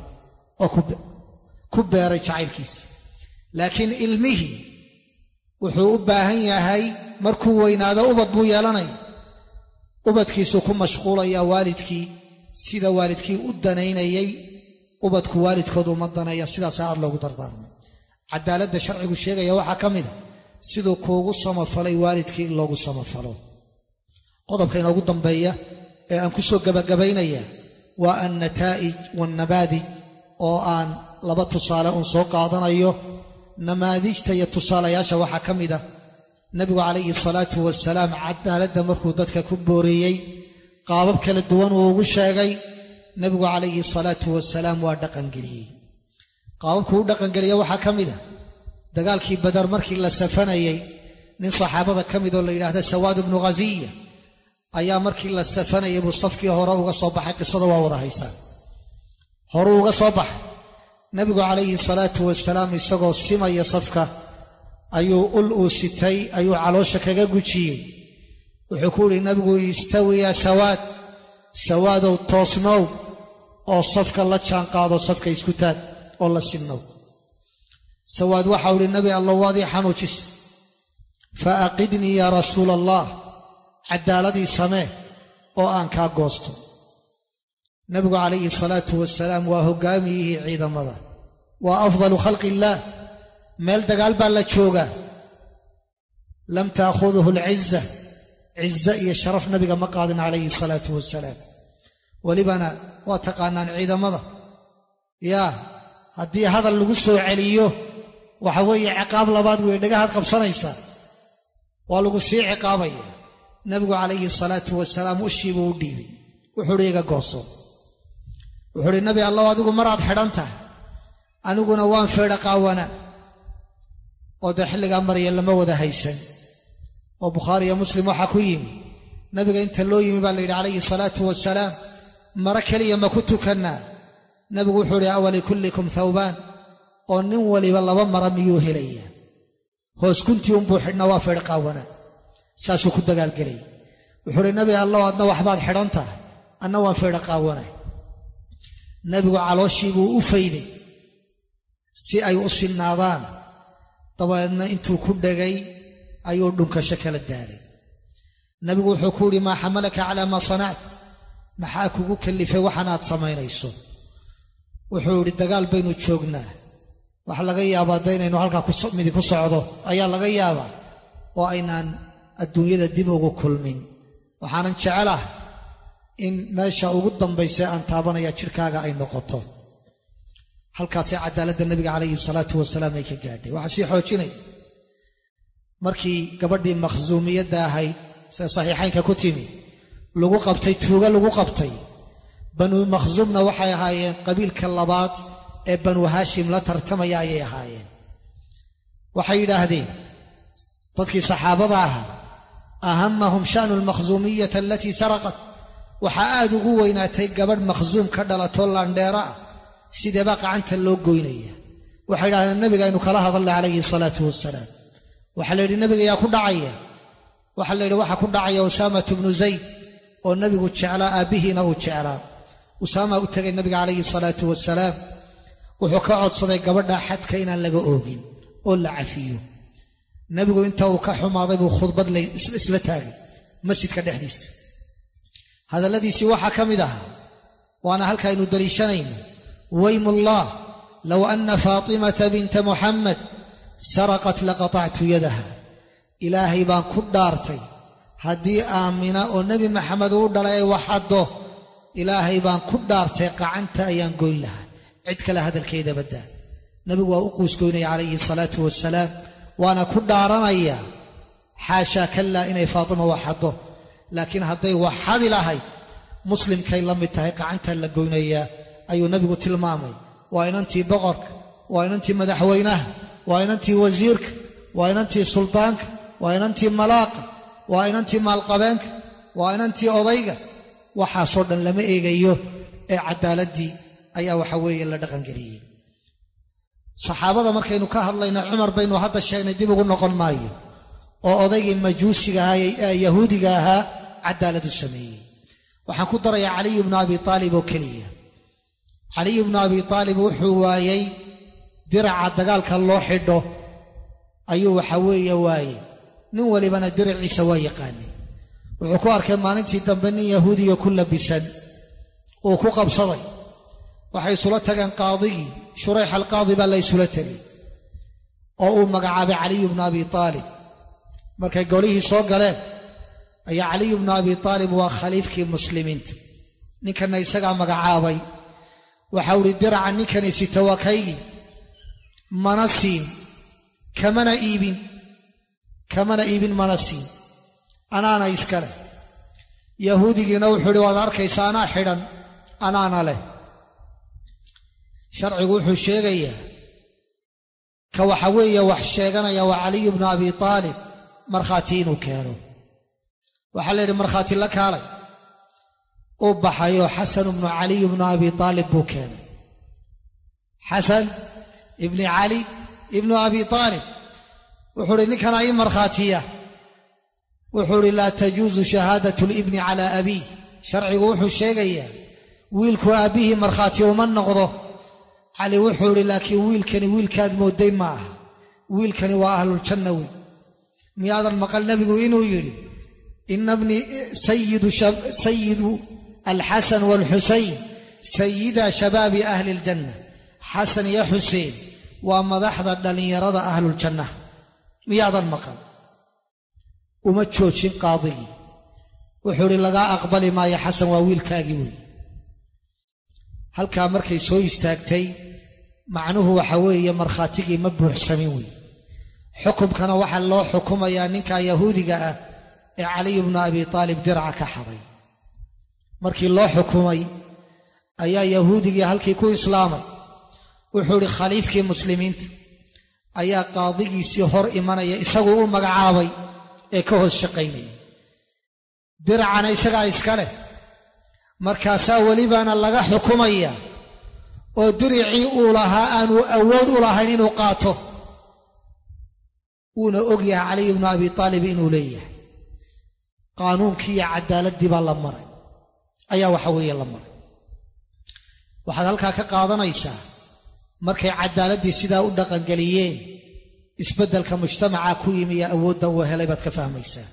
oo ku beeray jacaylkiisa. Laakiin ilmihii wuxuu u baahan yahay markuu weynaado ubad buu yeelanaya ubadkiisuu ku mashquulayaa waalidkii sida waalidkii u danaynayay ubadku waalidkoodu uma daneeya sidaasaa aad loogu dardaarmay. Cadaaladda sharcigu sheegaya waxaa ka mid a siduu kuugu samafalay waalidkii in loogu samafalo qodobka inoogu dambeeya ee aan ku soo gebagabaynaya waa annataa'ij waannabaadij oo aan laba tusaale uun soo qaadanayo namaadiijta iyo tusaalayaasha waxaa ka mid a nebigu calayhi salaatu wasalaam cadaaladda markuu dadka ku booriyey qaabab kala duwan uu ugu sheegay. Nebigu calayhi salaatu wasalaam waa dhaqangeliyey. Qaababkuu u dhaqangeliye waxaa ka mid a dagaalkii badar markii la safanayey nin saxaabada ka mid oo la yidhaahda sawaad ibnu ghaziya ayaa markii la safanayay buu safkii hore uga soo baxay. Qisada waa wada haysaan horuu uga soo baxay nebigu calayhi salaatu wasalaam isagoo simaya safka ayuu ul uu sitay ayuu caloosha kaga gujiyey wuxuu ku yidhi nebigu istawi yaa sawaad sawaadow toosnow oo safka la jaanqaado safka isku taag oo la sinnow. Sawaad waxau idhi nebi allo waadii xanuujisa fa aqidnii yaa rasuula allah cadaaladii samee oo aan kaa goosto nebigu calayhi salaatu wasalaam waa hoggaamiyihii ciidamada. Waa afdalu khalqi illaah meel dagaal baa la joogaa. Lam taakhuduhu alciza cize iyo sharaf nabiga ma qaadin calayhi salaatu wasalaam welibana waa taqaanaan ciidamada. Yaa haddii hadal lagu soo celiyo waxa weeye ciqaab labaad wey dhagahaad qabsanaysaa. Waa lagu sii ciqaabaya. Nebigu calayhi salaatu wasalaam ushiibuu u dhiibay. Wuxuu uhi iga gooso wuxuu uhi nebi allow adigu maraad xidhan tahay aniguna waan feedha qaawana. Oo dee xilligaa marya lama wada haysan. Oo bukhaari iyo muslim waxaa ku yimi. Nabiga inta loo yimi baa la yidhi calayhi salaatu wasalaam maro keliya ma ku tukannaa nebigu wuxuu idhi awalikullikum thawbaan. Oo nin waliba laba mara miyuu helaya hoos unbuu xidhna waa feedh qaawana. Saasuu ku dagaalgelay wuxuu uhi nebi allow adna waxbaad xidhan tahay anna waan feedha qaawanay nebigu calooshii buu u fayday si ay u sinnaadaan. Dabeedna intuu ku dhegay ayuu dhunkasho kala daalay. Nebigu wuxuu ku yidhi maa xamalaka calaa maa sanact? Maxaa kugu kallifay waxanaad samaynayso? Wuxuu yidhi dagaal baynu joognaa. Waxa laga yaabaa da inaynu halkaa midi ku socdo ayaa laga yaabaa oo aynaan adduunyada dib ugu kulmin. Waxaanan jecelah in meesha ugu dambaysa aan taabanaya jidhkaaga ay noqoto. Halkaasay cadaaladda nebiga calayhi salaatu wasalaam ay ka gaadhay. Waxaa sii xoojinaya markii gabadhii makhsuumiyadda ahayd sida saxiixaynka ku timi lagu qabtay tuuga lagu qabtay banuu makhsuumna waxay ahaayeen qabiilka labaad ee banuu haashim la tartamaya ayay ahaayeen. Waxay yidhaahdeen dadkii saxaabada ahaa ahamahum sha'nu almakhsuumiyata alatii saraqat waxaa aad ugu weynaatay gabadh makhsuum ka dhalatoo laandheera ah sideebaa qacanta loo goynaya waxay yidhahdeen nabigaynu kala hadalnay calayhi salaatu wasalaam waxaa la yidhi nebiga yaa ku dhacaya. Waxaa la yidhi waxaa ku dhacaya usaamatu bnu zayd oo nebigu jeclaa aabbihiina uu jeclaa. Usaamaa u tegay nabiga calayhi salaatu wasalaam wuxuu ka codsaday gabadha xadka inaan laga oogin oo la cafiyo. Nebigu inta uu ka xumaaday buu khudbad isla taagay masjidka dhexdiisa hadalladiisii waxaa ka mid ahaa waana halkaaynu daliishanayno waymullah low anna faatimata binta muxamed saraqat laqatactu yadaha. Ilaahay baan ku dhaartay haddii aamina oo nebi maxamed uu dhalay ay waxaddo ilaahay baan ku dhaartay qacanta ayaan goyn lahaa. Cid kale hadalkeeda baddaa nebigu waa u quusgoynaya calayhi salaatu wasalaam waana ku dhaaranayaa xaashaa kallaa inay faatima waxaddo laakiin hadday waxadi lahayd muslimkay la mid tahay qacantaa la goynayaa ayuu nebigu tilmaamay. Waa inantii boqorka waa inantii madaxweynaha waa inantii wasiirka waa inantii suldaanka waa inantii malaaqa waa inantii maalqabeenka waa inantii odayga. Waxaasoo dhan lama eegayo ee caddaaladdii ayaa waxa weeye la dhaqangeliyey. Saxaabada markaynu ka hadlayna cumar baynu hadda sheegnay dib ugu noqon maayo. Oo odaygii majuusiga ahaa ee yahuudiga ahaa cadaaladu sameeyey. Waxaan ku darayaa caliyu bnu abi aalib oo keliya. Caliyu bnu abi aalib wuxuu waayey diraca dagaalka loo xidho. Ayuu waxa weeye waaye nin walibana diraciisa waa yaqaanay. Wuxuu ku arkay maalintii dambe nin yahuudiya ku labisan. Uu ku qabsaday. Waxay isula tageen qaadigii. Shurayx alqaadi baa la ysula tegay oo uu magacaabay caliyu bnu abi aalib markay golihii soo galeen ayaa caliyu bnu abi aalib waa khaliifkii muslimiinta. Ninkanna isagaa magacaabay. Waxau idhi diraca ninkani sita waa kaygii mana siin kamana iibin kamana iibin mana siin. Anaana iskale yahuudigiina wuxuu idhi waad arkaysa anaa xidhan anaana leh. Sharcigu wuxuu sheegayaa ka waxa weeye wax sheeganaya waa caliyu bnu abi aalib markhaati inuu keeno waxaa la yidhi markhaati la kaalay. U baxayoo xasanu bnu caliy bnu abi aalib buu keenay. Xasan ibni cali ibnu abi aalib wuxuu uhi ninkana ii markhaatiya. Wuxuu uhi laa tajuusu shahaadatu libni calaa abiih sharcigu wuxuu sheegayaa wiilku aabbihii markhaati uma noqdo. Cali wuxuu idhi laakiin wiilkani wiilkaad moodday ma aha wiilkani waa ahluljanna wey miyaadan maqal nebigu inuu yidhi ina bni sayidu alxasan waalxusayn sayida shabaabi ahli iljanna xasan iyo xuseen waa madaxda dhallinyarada ahluljanna miyaadan maqal uma joojin qaadigii wuxuu idhi lagaa aqbali maayo xasan waa wiilkaagii wey halkaa markay soo istaagtay macnuhu waxa weeye markhaatigii ma buuxsamin wey xukumkana waxaa loo xukumayaa ninkaa yahuudiga ah ee caliy bnu abi aalib diraca ka xaday. Markii loo xukumay ayaa yahuudigii halkii ku islaamay. Wuxuu idhi khaliifkii muslimiinta ayaa qaadigiisii hor imanaya isagu u magacaabay ee ka hoos shaqaynaya diracana isagaa iska leh. Markaasaa welibaana laga xukumaya oo diricii uu lahaa aanu awood u lahayn inuu qaato. Wuuna og yahay caliy bnu abi aalib inuu leeyahay qaanuunkii iyo caddaaladdii baa la maray. Ayaa waxa weeye la maray. Waxaad halkaa ka qaadanaysaa markay caddaaladdii sidaa u dhaqangeliyeen isbeddelka mujtamaca ku yimi iyo awoodda uu helay baad ka fahmaysaa.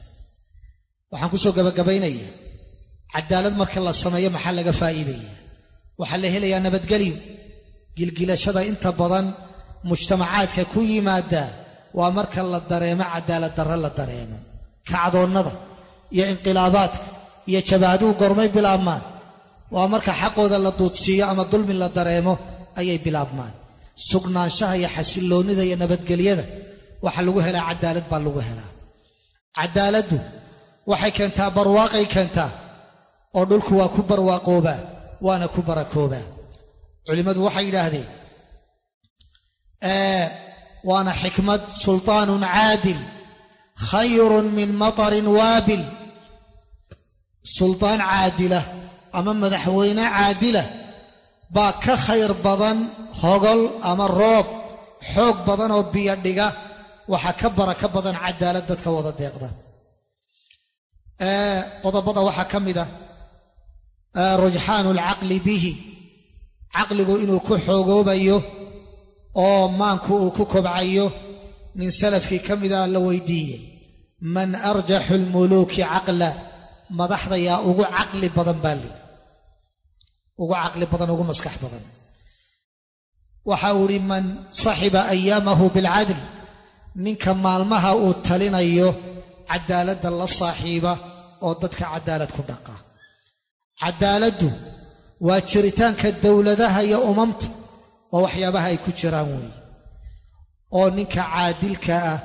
Waxaan ku soo gabagabaynayaa cadaalad marka la sameeyo maxaa laga faa'iidaya waxaa la helayaa nabadgelyo gilgilashada inta badan mujtamacaadka ku yimaada waa marka la dareemo cadaalad darre la dareemo. Kacdoonnada iyo inqilaabaadka iyo jabaaduhu gormay bilaabmaan. Waa marka xaqooda la duudsiiyo ama dulmi la dareemo ayay bilaabmaan. Sugnaanshaha iyo xasilloonnida iyo nabadgelyada waxa lagu helaa cadaalad baa lagu helaa. Cadaaladdu waxay keentaa barwaaqay keentaa oo dhulku waa ku barwaaqoobaa waana ku barakoobaa. Culimmadu waxay yidhaahdeen waana xikmad sultaanun caadil khayrun min matarin waabil. Sultaan caadila ama madaxweyne caadila baa ka khayr badan hogol ama roob xoog badan oo biyo dhiga. Waxaa ka baraka badan cadaalad dadka wada deeqda. Qodobada waxaa ka mid ah rujxaanu alcaqli bihi. Caqligu inuu ku xoogoobayo oo maanku uu ku kobcayo nin salafkii ka mida la weydiiyey man arjaxu almuluuki caqla madaxda yaa ugu caqli badan baa li ugu caqli badan ugu maskax badan. Waxa uu idhi man saxiba ayaamahu bilcadl ninka maalmaha uu talinayo cadaaladda la saaxiiba oo dadka cadaalad ku dhaqa. Cadaaladdu waa jiritaanka dowladaha iyo umamta waa waxyaabaha ay ku jiraan weeye oo ninka caadilka ah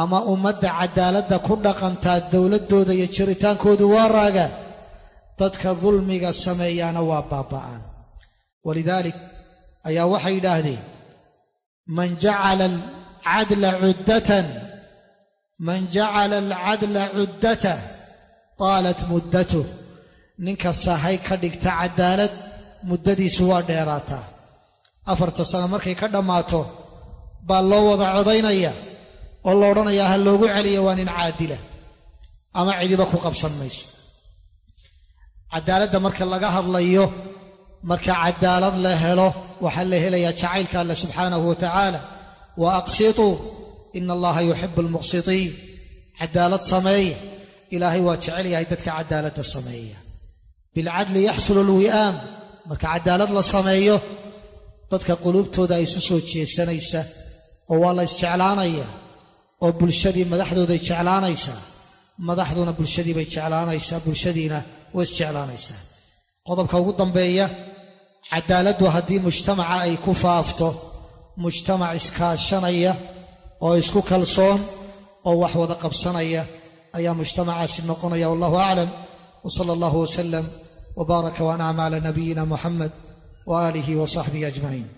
ama ummadda cadaaladda ku dhaqantaa dowladdooda iyo jiritaankoodu waa raagaa dadka dulmiga sameeyaana waa baaba'aan. Walidaalik ayaa waxay yidhaahdeen man jacala alcadla cuddatan man jacala alcadla cuddatah taalat muddatuh. Ninka sahay ka dhigta cadaalad muddadiisu waa dheeraataa. Afarta sano markay ka dhammaato baa loo wada codaynaya oo la odhanayaa ha loogu celiya waa nin caadila ama cidiba ku qabsan mayso. Cadaaladda marka laga hadlayo marka cadaalad la helo waxaa la helayaa jacaylka alle subxaanahu wa tacaala wa aqsituu ina allaha yuxibu almuqsitiin cadaalad sameeya ilaahay waa jecel yahay dadka cadaaladda sameeya. Bilcadli yaxsulu alwi'aam marka cadaalad la sameeyo dadka quluubtooda ay isu soo jeesanaysa oo waa la isjeclaanaya oo bulshadii madaxdooday jeclaanaysaa madaxduna bulshadii bay jeclaanaysaa bulshadiina way isjeclaanaysaa qodobka ugu dambeeya cadaaladdu haddii mujtamaca ay ku faafto mujtamac iskaashanaya oo isku kalsoon oo wax wada qabsanaya ayaa mujtamacaasi noqonaya wallahu aclam. Wsala allahu wasalam wbaaraka waanacma cala nabiyina muxamed waaalihi wa saxbihi ajmaciin